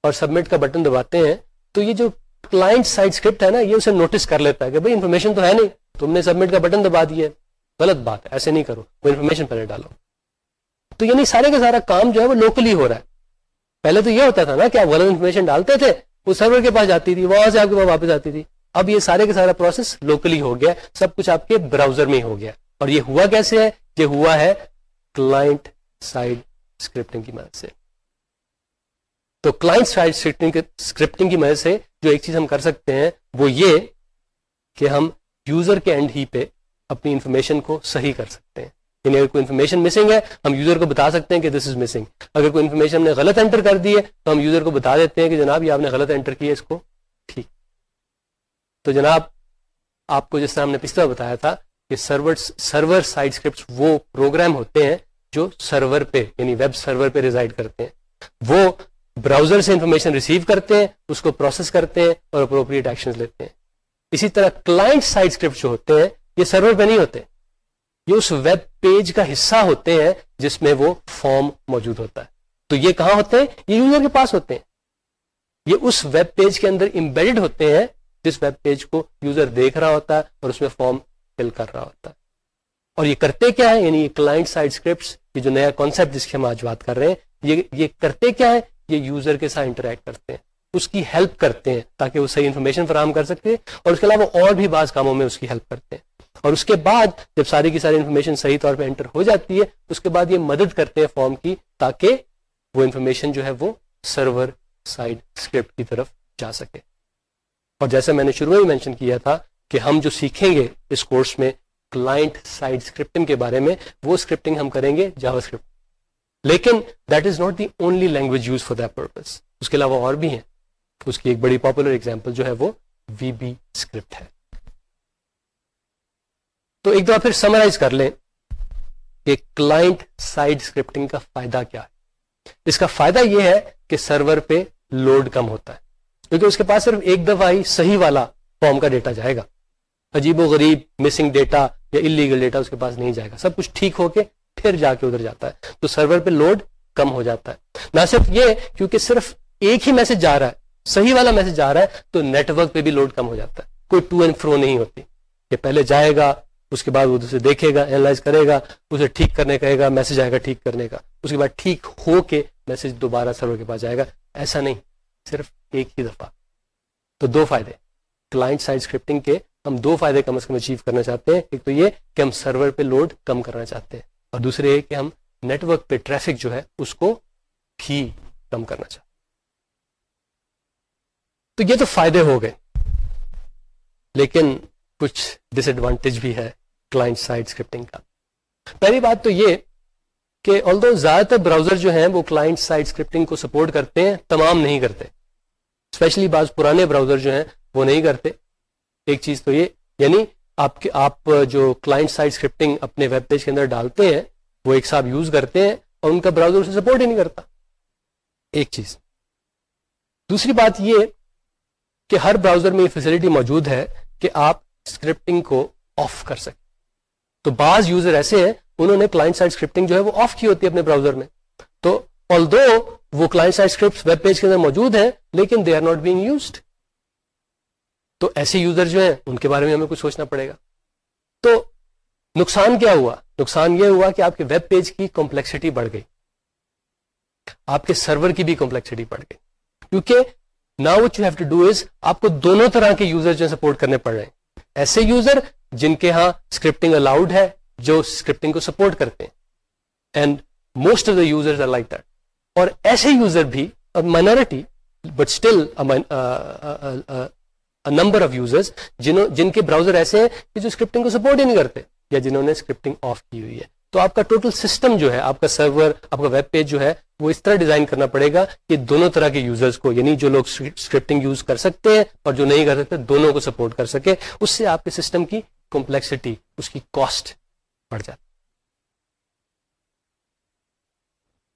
اور سبمٹ کا بٹن دباتے ہیں، تو یہ جو کلائنٹ سائڈ اسکرپٹ ہے نا، یہ اسے نوٹس کر لیتا ہے کہ بھائی انفارمیشن تو ہے نہیں، تم نے سبمٹ کا بٹن دبا دیا غلط بات ہے، ایسے نہیں کرو، وہ انفارمیشن پہلے ڈالو۔ تو یعنی سارے کا سارا کام جو ہے وہ لوکلی ہو رہا ہے۔ پہلے تو یہ ہوتا تھا نا کہ آپ غلط انفارمیشن ڈالتے تھے، وہ سرور کے پاس جاتی تھی وہاں سے آپ کے پاس واپس آتی تھی۔ اب یہ سارے کا سارا پروسیس لوکلی ہو گیا، سب کچھ آپ کے براؤزر میں ہی ہو گیا۔ اور یہ ہوا کیسے ہے؟ یہ ہوا ہے کلائنٹ سائڈ اسکرپٹنگ کی مدد سے۔ تو کلائنٹ سائڈ اسکرپٹنگ کی مدد سے جو ایک چیز ہم کر سکتے ہیں، وہ یہ کہ ہم یوزر کے اینڈ ہی پہ اپنی انفارمیشن کو صحیح کر سکتے ہیں۔ یعنی اگر کوئی انفارمیشن مسنگ ہے، ہم یوزر کو بتا سکتے ہیں کہ دس از مسنگ اگر کوئی انفارمیشن ہم نے غلط انٹر کر دی ہے، تو ہم یوزر کو بتا دیتے ہیں کہ جناب یہ آپ نے غلط انٹر کیا اس کو تو جناب، آپ کو جس طرح ہم نے پچھلا بتایا تھا کہ سرور سرور سائڈ اسکرپٹ وہ پروگرام ہوتے ہیں جو سرور پہ یعنی ویب سرور پہ ریزائڈ کرتے ہیں۔ وہ براؤزر سے انفارمیشن ریسیو کرتے ہیں، اس کو پروسیس کرتے ہیں اور اپروپریٹ ایکشن لیتے ہیں۔ اسی طرح کلائنٹ سائڈ اسکرپٹ جو ہوتے ہیں، یہ سرور پہ نہیں ہوتے۔ یہ اس ویب پیج کا حصہ ہوتے ہیں جس میں وہ فارم موجود ہوتا ہے۔ تو یہ کہاں ہوتے ہیں؟ یہ یوزر کے پاس ہوتے ہیں۔ یہ اس ویب پیج کے اندر امبیڈ ہوتے ہیں جس ویب پیج کو یوزر دیکھ رہا ہوتا ہے اور اس میں فارم فل کر رہا ہوتا ہے۔ اور یہ کرتے کیا ہے یعنی یہ کلائنٹ سائڈ اسکرپٹ یہ جو نیا کانسیپٹ جس کی ہم آج بات کر رہے ہیں، یہ یہ کرتے کیا ہے یہ یوزر کے ساتھ انٹریکٹ کرتے ہیں۔ اس کی ہیلپ کرتے ہیں تاکہ وہ صحیح انفارمیشن فراہم کر سکتے اور اس کے علاوہ اور بھی بعض کاموں میں اس کی ہیلپ کرتے ہیں۔ اور اس کے بعد جب ساری کی ساری انفارمیشن صحیح طور پہ انٹر ہو جاتی ہے، اس کے بعد یہ مدد کرتے ہیں فارم کی تاکہ وہ انفارمیشن جو ہے وہ سرور سائڈ اسکرپٹ کی طرف جا سکے۔ اور جیسے میں نے شروع میں مینشن کیا تھا کہ ہم جو سیکھیں گے اس کورس میں کلائنٹ سائڈ اسکرپٹنگ کے بارے میں، وہ اسکرپٹنگ ہم کریں گے جاوا اسکرپٹ لیکن that is not the only language use for that purpose اس کے علاوہ اور بھی ہیں۔ اس کی ایک بڑی پاپولر اگزامپل جو ہے وہ وی بی اسکرپٹ ہے۔ تو ایک دفعہ پھر سمرائز کر لیں کہ کلائنٹ سائڈ اسکرپٹنگ کا فائدہ کیا ہے۔ اس کا فائدہ یہ ہے کہ سرور پہ لوڈ کم ہوتا ہے۔ کیونکہ اس کے پاس صرف ایک دفعہ ہی صحیح والا فارم کا ڈیٹا جائے گا۔ عجیب و غریب مسنگ ڈیٹا یا انلیگل ڈیٹا اس کے پاس نہیں جائے گا۔ سب کچھ ٹھیک ہو کے پھر جا کے ادھر جاتا ہے۔ تو سرور پہ لوڈ کم ہو جاتا ہے۔ نہ صرف یہ، کیونکہ صرف ایک ہی میسج جا رہا ہے، صحیح والا میسج جا رہا ہے، تو نیٹ ورک پہ بھی لوڈ کم ہو جاتا ہے۔ کوئی ٹو اینڈ فرو نہیں ہوتی۔ یہ پہلے جائے گا، اس کے بعد وہ اسے دیکھے گا اینالائز کرے گا، اسے ٹھیک کرنے کہے گا میسج آئے گا ٹھیک کرنے کا۔ اس کے بعد ٹھیک ہو کے میسج دوبارہ سرور کے پاس جائے گا۔ ایسا نہیں۔ صرف ایک ہی دفعہ۔ تو دو فائدے۔ کلائنٹ سائڈ اسکرپٹنگ کے ہم دو فائدے کم از کم اچیو کرنا چاہتے ہیں۔ ایک تو یہ کہ ہم سرور پہ لوڈ کم کرنا چاہتے ہیں۔ اور دوسرے یہ کہ ہم نیٹ ورک پہ ٹریفک جو ہے اس کو بھی کم کرنا چاہتے ہیں۔ تو یہ تو فائدے ہو گئے۔ لیکن کچھ ڈس ایڈوانٹیج بھی ہے کلائنٹ سائڈ اسکرپٹنگ کا۔ پہلی بات تو یہ کہ آل زیادہ تر براؤزر جو ہیں وہ کلائنٹ سائڈ اسکرپٹنگ کو سپورٹ کرتے ہیں، تمام نہیں کرتے۔ اسپیشلی بعض پرانے براؤزر جو ہیں، وہ نہیں کرتے۔ ایک چیز تو یہ یعنی آپ کے، آپ جو کلائنٹ سائڈ اسکرپٹنگ اپنے ویب پیج کے اندر ڈالتے ہیں، وہ ایک ساتھ یوز کرتے ہیں اور ان کا براؤزر اسے سپورٹ ہی نہیں کرتا۔ ایک چیز۔ دوسری بات یہ کہ ہر براؤزر میں یہ فیسلٹی موجود ہے کہ آپ اسکرپٹنگ کو آف کر سکیں۔ تو بعض یوزر ایسے ہیں، انہوں نے کلائنٹ سائڈ اسکرپٹنگ جو ہے وہ آف کی ہوتی ہے اپنے براؤزر میں۔ تو آل دو وہ client side script web page کے اندر موجود ہیں، لیکن they are not being used تو ایسے یوزر جو ہیں، ان کے بارے میں ہمیں کچھ سوچنا پڑے گا۔ تو نقصان کیا ہوا؟ نقصان یہ ہوا کہ آپ کے ویب پیج کی کمپلیکسٹی بڑھ گئی۔ آپ کے سرور کی بھی کمپلیکسٹی بڑھ گئی۔ کیونکہ نا what you have to do is آپ کو دونوں طرح کے یوزر جو سپورٹ کرنے پڑ رہے ہیں۔ ایسے یوزر جن کے ہاں اسکرپٹنگ الاؤڈ ہے، جو اسکرپٹنگ کو سپورٹ کرتے ہیں۔ And most of the user like that اور ایسے یوزر بھی minority but still number of users جن کے براؤزر ایسے ہیں کہ جو اسکرپٹنگ کو سپورٹ ہی نہیں کرتے یا جنہوں نے اسکرپٹنگ آف کی ہوئی ہے۔ تو آپ کا ٹوٹل سسٹم جو ہے، آپ کا سرور آپ کا ویب پیج جو ہے، وہ اس طرح ڈیزائن کرنا پڑے گا کہ دونوں طرح کے یوزرز کو یعنی جو لوگ اسکرپٹنگ یوز کر سکتے ہیں اور جو نہیں کر سکتے، دونوں کو سپورٹ کر سکے۔ اس سے آپ کے سسٹم کی کمپلیکسٹی اس کی کاسٹ بڑھ جاتی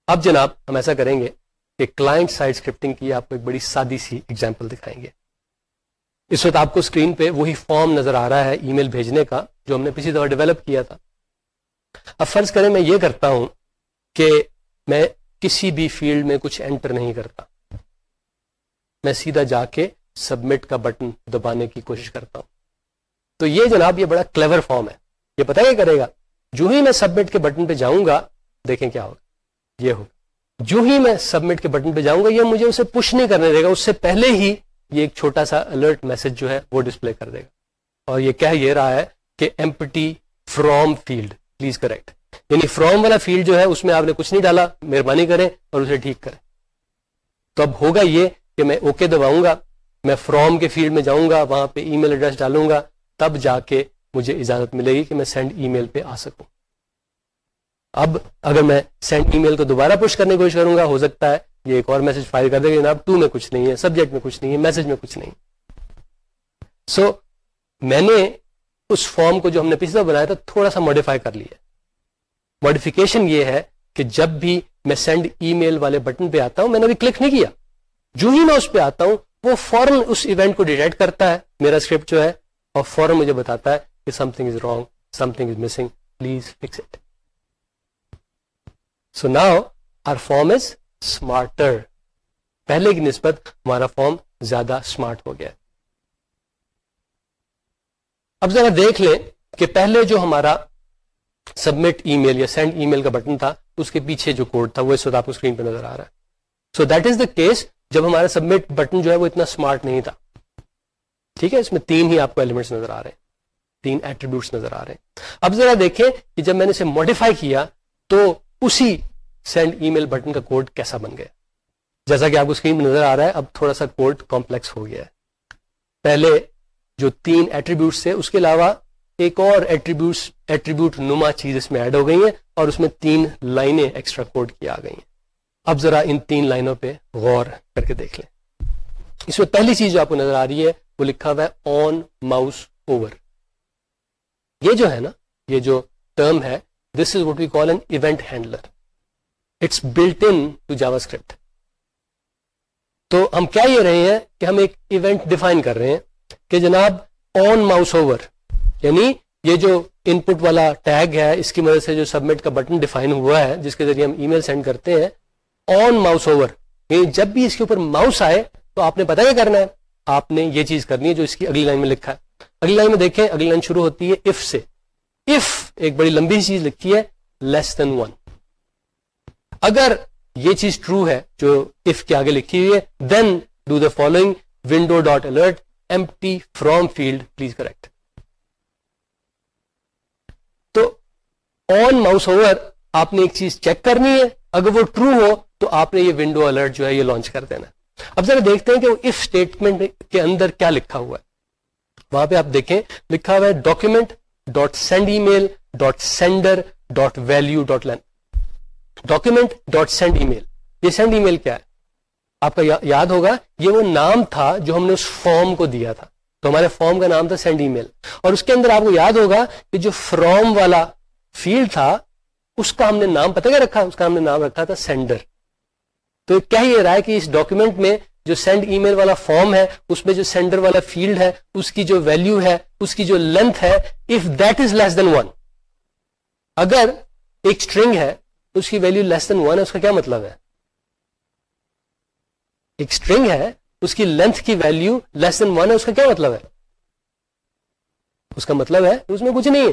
اب جناب ہم ایسا کریں گے کہ کلائنٹ سائڈ اسکرپٹنگ کی آپ کو ایک بڑی سادی سی ایگزامپل دکھائیں گے۔ اس وقت آپ کو اسکرین پہ وہی فارم نظر آ رہا ہے ای میل بھیجنے کا جو ہم نے پچھلی دفعہ ڈیولپ کیا تھا۔ اب فرض کریں میں یہ کرتا ہوں کہ میں کسی بھی فیلڈ میں کچھ انٹر نہیں کرتا۔ میں سیدھا جا کے سبمٹ کا بٹن دبانے کی کوشش کرتا ہوں۔ تو یہ جناب یہ بڑا کلیور فارم ہے۔ یہ پتا کیا کرے گا۔ جو ہی میں سبمٹ کے بٹن پہ جاؤں گا، دیکھیں کیا ہوگا۔ یہ ہوگا جو ہی میں سبمٹ کے بٹن پہ جاؤں گا، یہ مجھے اسے پش نہیں کرنے دے گا۔ اس سے پہلے ہی یہ ایک چھوٹا سا الرٹ میسج جو ہے، وہ ڈسپلے کر دے گا۔ اور یہ کہہ یہ رہا ہے کہ empty from field please correct یعنی فرام والا فیلڈ جو ہے، اس میں آپ نے کچھ نہیں ڈالا، مہربانی کریں اور اسے ٹھیک کریں۔ تو اب ہوگا یہ کہ میں اوکے دباؤں گا، میں فرام کے فیلڈ میں جاؤں گا، وہاں پہ ای میل ایڈریس ڈالوں گا، تب جا کے مجھے اجازت ملے گی کہ میں سینڈ ای میل پہ آ سکوں۔ اب اگر میں سینڈ ای میل کو دوبارہ پوش کرنے کی کوشش کروں گا ہو سکتا ہے یہ ایک اور میسج فائل کر دے گا جناب ٹو میں کچھ نہیں ہے سبجیکٹ میں کچھ نہیں ہے میسج میں کچھ نہیں۔ سو so, میں نے اس فارم کو جو ہم نے پچھلے بنایا تھا تھوڑا سا ماڈیفائی کر لیا۔ ماڈیفکیشن یہ ہے کہ جب بھی میں سینڈ ای میل والے بٹن پہ آتا ہوں میں نے ابھی کلک نہیں کیا۔ جو ہی میں اس پہ آتا ہوں وہ فوراً اس ایونٹ کو ڈیٹیکٹ کرتا ہے۔ میرا اسکرپٹ جو ہے اور فوراً مجھے بتاتا ہے کہ something is wrong something is missing please fix it so now our form is smarter پہلے کی نسبت ہمارا فارم زیادہ اسمارٹ ہو گیا. اب ذرا دیکھ لیں کہ پہلے جو ہمارا سبمٹ ای میل یا سینڈ ای میل کا بٹن تھا، اس کے پیچھے جو کوڈ تھا، وہ اس وقت آپ کو اسکرین پہ نظر آ رہا ہے. So that is the case جب ہمارا سبمٹ بٹن جو ہے وہ اتنا اسمارٹ نہیں تھا. ٹھیک ہے؟ اس میں تین ہی آپ کو ایلیمنٹس نظر آ رہے ہیں. تین ایٹریبیوٹس نظر آ رہے ہیں. اب ذرا دیکھیں کہ جب میں نے اسے ماڈیفائی کیا تو اسی سینڈ ای میل بٹن کا کوڈ کیسا بن گیا؟ جیسا کہ آپ کو اسکرین میں نظر آ رہا ہے، اب تھوڑا سا کوڈ کمپلیکس ہو گیا ہے۔ پہلے جو تین ایٹریبیوٹس تھے، اس کے علاوہ ایک اور ایٹریبیوٹ ایٹریبیوٹ نما چیز اس میں ایڈ ہو گئی ہیں اور اس میں تین لائنیں ایکسٹرا کوڈ کی آ گئی ہیں۔ اب ذرا ان تین لائنوں پہ غور کر کے دیکھ لیں۔ اس میں پہلی چیز جو آپ کو نظر آ رہی ہے، وہ لکھا ہوا ہے آن ماؤس اوور یہ جو ہے نا، یہ جو ٹرم ہے this is what we call an event handler it's built in to JavaScript تو ہم کیا یہ رہے ہیں کہ ہم ایک ایونٹ ڈیفائن کر رہے ہیں کہ جناب آن ماؤس اوور یعنی یہ جو ان پٹ والا ٹیگ ہے، اس کی مدد سے جو سبمٹ کا بٹن ڈیفائن ہوا ہے، جس کے ذریعے ہم ای میل سینڈ کرتے ہیں آن ماؤس اوور یعنی جب بھی اس کے اوپر ماؤس آئے تو آپ نے پتا کیا کرنا ہے؟ آپ نے یہ چیز کرنی ہے جو اس کی اگلی لائن میں لکھا ہے۔ اگلی لائن میں دیکھیں، اگلی لائن شروع ہوتی ہے اف سے۔ اف ایک بڑی لمبی چیز لکھی ہے لیس دین ون اگر یہ چیز ٹرو ہے، جو اف کے آگے لکھی ہوئی ہے then do the following window dot alert empty from field please correct تو آن ماؤس اوور آپ نے ایک چیز چیک کرنی ہے، اگر وہ ٹرو ہو، تو آپ نے یہ ونڈو الرٹ جو ہے، یہ لانچ کر دینا اب ذرا دیکھتے ہیں کہ وہ اف اسٹیٹمنٹ کے اندر کیا لکھا ہوا ہے۔ وہاں پہ آپ دیکھیں، لکھا ہوا ہے document dot send email dot sender dot value dot len document dot send email یہ سینڈ ای میل کیا ہے؟ آپ کا یاد ہوگا، یہ وہ نام تھا جو ہم نے اس فارم کو دیا تھا. تو ہمارے فارم کا نام تھا سینڈ ای میل اور اس کے اندر آپ کو یاد ہوگا کہ جو فرام والا فیلڈ تھا، اس کا ہم نے نام، پتہ کیا رکھا؟ اس کا ہم نے نام رکھا تھا سینڈر تو کیا یہ رہا ہے کہ اس ڈاکومنٹ میں جو سینڈ ای میل والا فارم ہے، اس میں جو سینڈر والا فیلڈ ہے، اس کی جو ویلو ہے، اس کی جو لینتھ ہے if that is less than one اگر ایک اسٹرنگ ہے اس کی ویلو لیس دین ون ہے، اس کا کیا مطلب ہے؟ ایک اسٹرنگ ہے، اس کی لینتھ کی ویلو لیس دین ون ہے، اس کا کیا مطلب ہے؟ اس کا مطلب ہے، اس میں کچھ نہیں ہے۔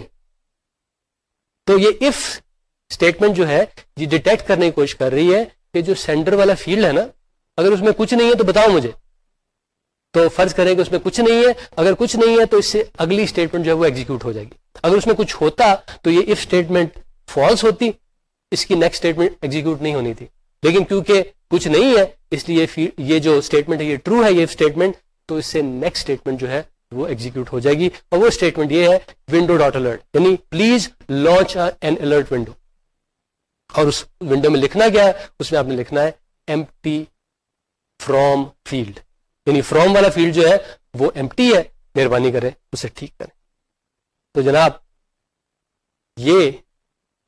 تو یہ اف اسٹیٹمنٹ جو ہے، یہ ڈیٹیکٹ کرنے کی کوشش کر رہی ہے کہ جو سینٹر والا فیلڈ ہے نا اگر اس میں کچھ نہیں ہے تو بتاؤ مجھے۔ تو فرض کریں کہ اس میں کچھ نہیں ہے، اگر کچھ نہیں ہے تو اس سے اگلی اسٹیٹمنٹ جو ہے وہ ایگزیکیوٹ ہو جائے گی۔ اگر اس میں کچھ ہوتا تو یہ اف اسٹیٹمنٹ فالس ہوتی، اس کی نیکسٹ اسٹیٹمنٹ ایگزیکیوٹ نہیں ہونی تھی۔ لیکن کیونکہ کچھ نہیں ہے، اس لیے یہ جو اسٹیٹمنٹ ہے، یہ ٹرو ہے، یہ اسٹیٹمنٹ تو اس سے نیکسٹ اسٹیٹمنٹ جو ہے وہ ایگزیکیوٹ ہو جائے گی۔ اور وہ اسٹیٹمنٹ یہ ہے ونڈو ڈاٹ الرٹ یعنی please launch an alert window اور اس ونڈو میں لکھنا کیا ہے؟ اس میں آپ نے لکھنا ہے ایم ٹی فرام فیلڈ یعنی فرام والا فیلڈ جو ہے، وہ ایم ٹی ہے، مہربانی کرے اسے ٹھیک کریں۔ تو جناب، یہ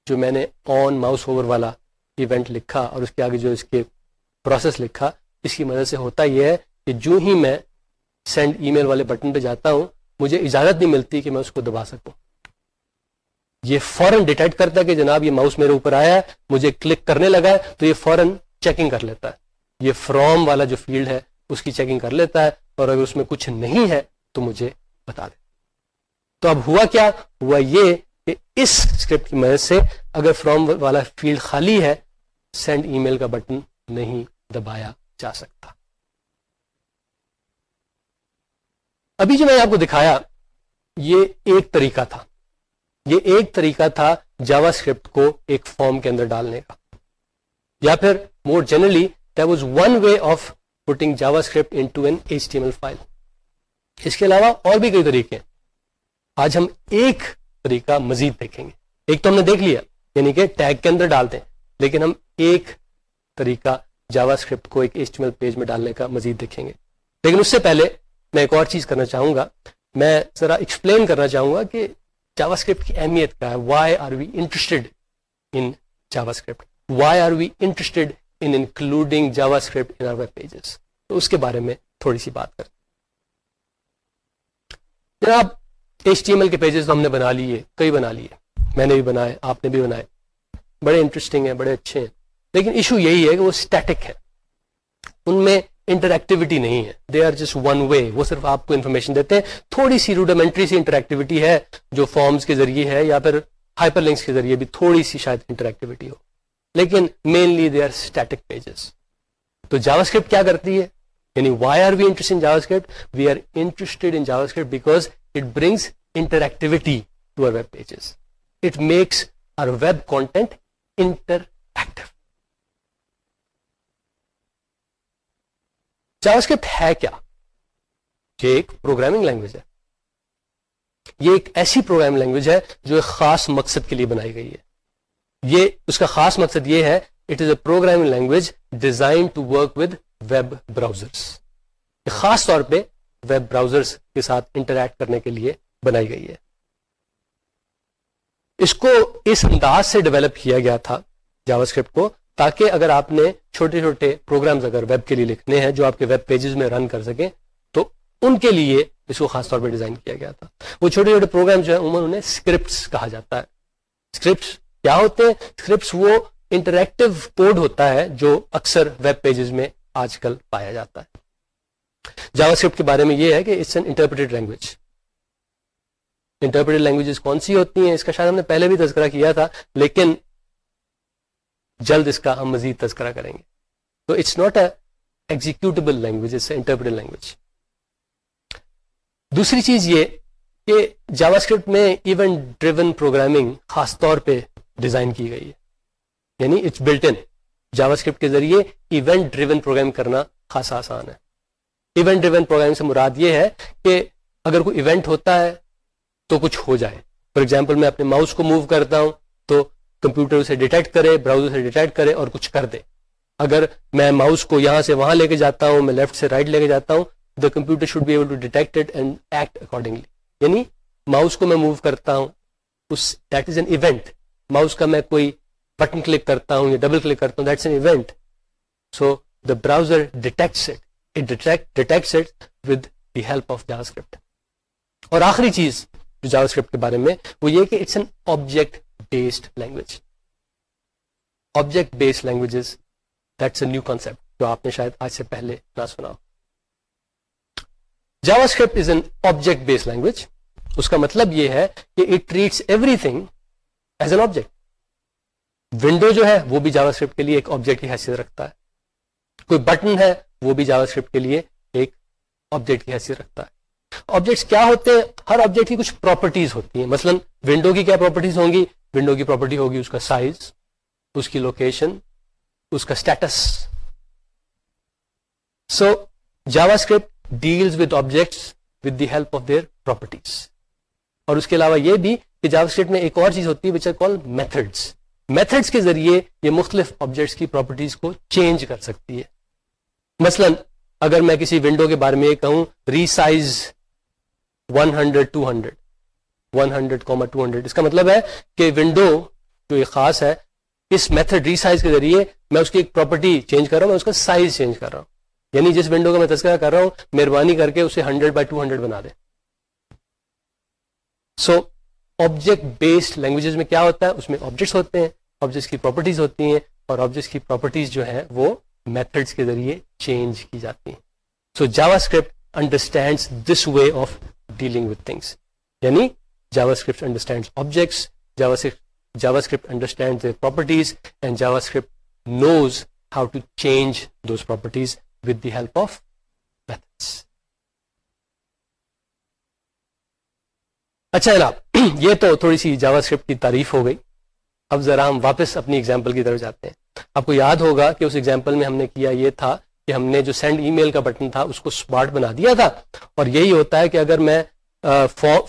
جو میں نے آن ماؤس اوور والا ایونٹ لکھا اور اس کے آگے جو اس کے پروسیس لکھا، اس کی مدد سے ہوتا یہ ہے کہ جو ہی میں سینڈ ای میل والے بٹن پہ جاتا ہوں، مجھے اجازت نہیں ملتی کہ میں اس کو دبا سکوں۔ یہ فوراً ڈیٹیکٹ کرتا ہے کہ جناب یہ ماؤس میرے اوپر آیا ہے، مجھے کلک کرنے لگا ہے، تو یہ فوراً چیکنگ کر لیتا ہے۔ یہ فرام والا جو فیلڈ ہے، اس کی چیکنگ کر لیتا ہے اور اگر اس میں کچھ نہیں ہے تو مجھے بتا دے۔ تو اب ہوا کیا؟ ہوا یہ کہ اس اسکرپٹ کی مدد سے اگر فرام والا فیلڈ خالی ہے سینڈ ای میل کا بٹن نہیں دبایا جا سکتا۔ ابھی جو میں نے آپ کو دکھایا، یہ ایک طریقہ تھا۔ یہ ایک طریقہ تھا جاوا اسکرپٹ کو ایک فارم کے اندر ڈالنے کا۔ یا پھر more generally was one way of putting JavaScript into an H T M L file اس کے علاوہ اور بھی کئی طریقے آج ہم ایک طریقہ مزید دیکھیں گے۔ ایک تو ہم نے دیکھ لیا یعنی کہ ٹیگ کے اندر ڈالتے ہیں لیکن ہم ایک طریقہ جاوا اسکرپٹ کو ایک H T M L page میں ڈالنے کا مزید دیکھیں گے۔ لیکن اس سے پہلے میں ایک اور چیز کرنا چاہوں گا۔ میں ذرا ایکسپلین کرنا چاہوں گا کہ جاوا اسکرپٹ کی اہمیت کا ہے۔ Why are we interested in JavaScript why are we interested in including JavaScript in our web pages تو اس کے بارے میں تھوڑی سی بات کر جناب ایچ ٹی ایم ایل کے پیجز تو ہم نے بنا لیے کئی بنا لیے میں نے بھی بنائے، آپ نے بھی بنائے۔ بڑے انٹرسٹنگ ہیں، بڑے اچھے ہیں۔ لیکن ایشو یہی ہے کہ وہ اسٹیٹک ہے۔ ان میں انٹریکٹیوٹی نہیں ہے۔ They are just one way وہ صرف آپ کو انفارمیشن دیتے ہیں۔ تھوڑی سی روڈامنٹری سی انٹریکٹیوٹی ہے جو فارمز کے ذریعے ہے یا پھر ہائپر لنکس کے ذریعے بھی تھوڑی سی شاید انٹریکٹیوٹی ہو۔ لیکن mainly they are static pages تو جاوا اسکرپٹ کیا کرتی ہے؟ یعنی why are we interest in JavaScript we are interested in JavaScript because it brings interactivity to web pages it makes our web content inter script ہے کیا؟ یہ ایک programming language ہے. یہ ایک ایسی پروگرامنگ لینگویج ہے جو ایک خاص مقصد کے لیے بنائی گئی ہے. یہ اس کا خاص مقصد یہ ہے it is a programming language design to work with web browsers خاص طور پہ ویب براؤزرس کے ساتھ انٹریکٹ کرنے کے لیے بنائی گئی ہے۔ اس کو اس انداز سے ڈیولپ کیا گیا تھا جاوا اسکرپٹ کو، تاکہ اگر آپ نے چھوٹے چھوٹے پروگرامز اگر ویب کے لیے لکھنے ہیں جو آپ کے ویب پیجز میں رن کر سکیں، تو ان کے لیے اس کو خاص طور پہ ڈیزائن کیا گیا تھا۔ وہ چھوٹے چھوٹے پروگرام جو ہے عموماً انہیں اسکرپٹس کہا جاتا ہے۔ اسکرپٹس کیا ہوتے ہیں؟ اسکرپٹس وہ انٹریکٹو کوڈ ہوتا ہے جو اکثر ویب پیجز میں آج کل پایا جاتا ہے۔ جاوا اسکرپٹ کے بارے میں یہ ہے کہ it's an interpreted language interpreted languages کون سی ہوتی ہیں؟ اس کا شاید ہم نے پہلے بھی تذکرہ کیا تھا، لیکن جلد اس کا ہم مزید تذکرہ کریں گے۔ تو it's not a executable language it's interpreted language دوسری چیز یہ کہ جاوا اسکرپٹ میں ایونٹ ڈریون پروگرامنگ خاص طور پہ ڈیزائن کی گئی ہے۔ یعنی it's built in JavaScript کے ذریعے ایونٹ ڈریون پروگرام کرنا خاصا آسان ہے۔ ایونٹ ڈریون پروگرام سے مراد یہ ہے کہ اگر کوئی ایونٹ ہوتا ہے تو کچھ ہو جائے۔ فار ایگزامپل میں اپنے ماؤس کو موو کرتا ہوں تو کمپیوٹر اسے ڈیٹیکٹ کرے براؤزر سے ڈیٹیکٹ کرے اور کچھ کر دے۔ اگر میں ماؤس کو یہاں سے وہاں لے کے جاتا ہوں، میں لیفٹ سے رائٹ لے کے جاتا ہوں the computer should be able to detect and act accordingly یعنی ماؤس کو میں موو کرتا ہوں، اس that is an event mouse کا میں کوئی بٹن کلک کرتا ہوں یا ڈبل کلک کرتا ہوں that's an event so the browser detects it it detects it with the help of JavaScript اور آخری چیز جو جاوا اسکرپٹ کے بارے میں، وہ یہ کہ it's an object based language object based languages that's a new concept جو آپ نے شاید آج سے پہلے نہ سنا JavaScript is an object based language اس کا مطلب یہ ہے کہ it treats everything as an object window جو ہے، وہ بھی جاوا اسکرپٹ کے لیے ایک آبجیکٹ کی حیثیت رکھتا ہے. کوئی بٹن ہے، وہ بھی جاوا اسکرپٹ کے لیے ایک آبجیکٹ کی حیثیت رکھتا ہے. آبجیکٹس کیا ہوتے ہیں؟ ہر آبجیکٹ کی کچھ پراپرٹیز ہوتی ہیں. مثلا ونڈو کی کیا پراپرٹیز ہوں گی؟ ونڈو کی پراپرٹی ہوگی اس کا سائز اس کی لوکیشن اس کا status so JavaScript deals with objects with the help of their properties اور اس کے علاوہ یہ بھی کہ جاوا اسکرپٹ میں ایک اور چیز ہوتی ہے آر کال میتھڈس میتھڈس کے ذریعے یہ مختلف آبجیکٹس کی پراپرٹیز کو چینج کر سکتی ہے۔ مثلا، اگر میں کسی ونڈو کے بارے میں یہ کہوں resize one hundred two hundred one hundred comma two hundred اس کا مطلب ہے کہ ونڈو جو یہ خاص ہے، اس میتھڈ ریسائز کے ذریعے میں اس کی ایک پراپرٹی چینج کر رہا ہوں، میں اس کا سائز چینج کر رہا ہوں۔ یعنی جس ونڈو کا میں تذکرہ کر رہا ہوں، مہربانی کر کے اسے ہنڈریڈ بائی ٹو ہنڈریڈ بنا دے سو آبجیکٹ بیسڈ لینگویجز میں کیا ہوتا ہے؟ اس میں آبجیکٹس ہوتے ہیں آبجیکٹس کی پراپرٹیز ہوتی ہیں اور آبجیکٹس کی پراپرٹیز جو ہے وہ میتھڈس کے ذریعے چینج کی جاتی ہیں۔ So JavaScript understand this way of dealing with things یعنی JavaScript understand objects JavaScript understand properties and JavaScript knows how to change those properties with the help of methods اچھا جناب، یہ تو تھوڑی سی جاوا اسکرپٹ کی تعریف ہو گئی۔ اب ذرا ہم واپس اپنی ایگزامپل کی طرف جاتے ہیں۔ آپ کو یاد ہوگا کہ اس ایگزامپل میں ہم نے کیا یہ تھا کہ ہم نے جو سینڈ ای میل کا بٹن تھا، اس کو اسمارٹ بنا دیا تھا۔ اور یہی ہوتا ہے کہ اگر میں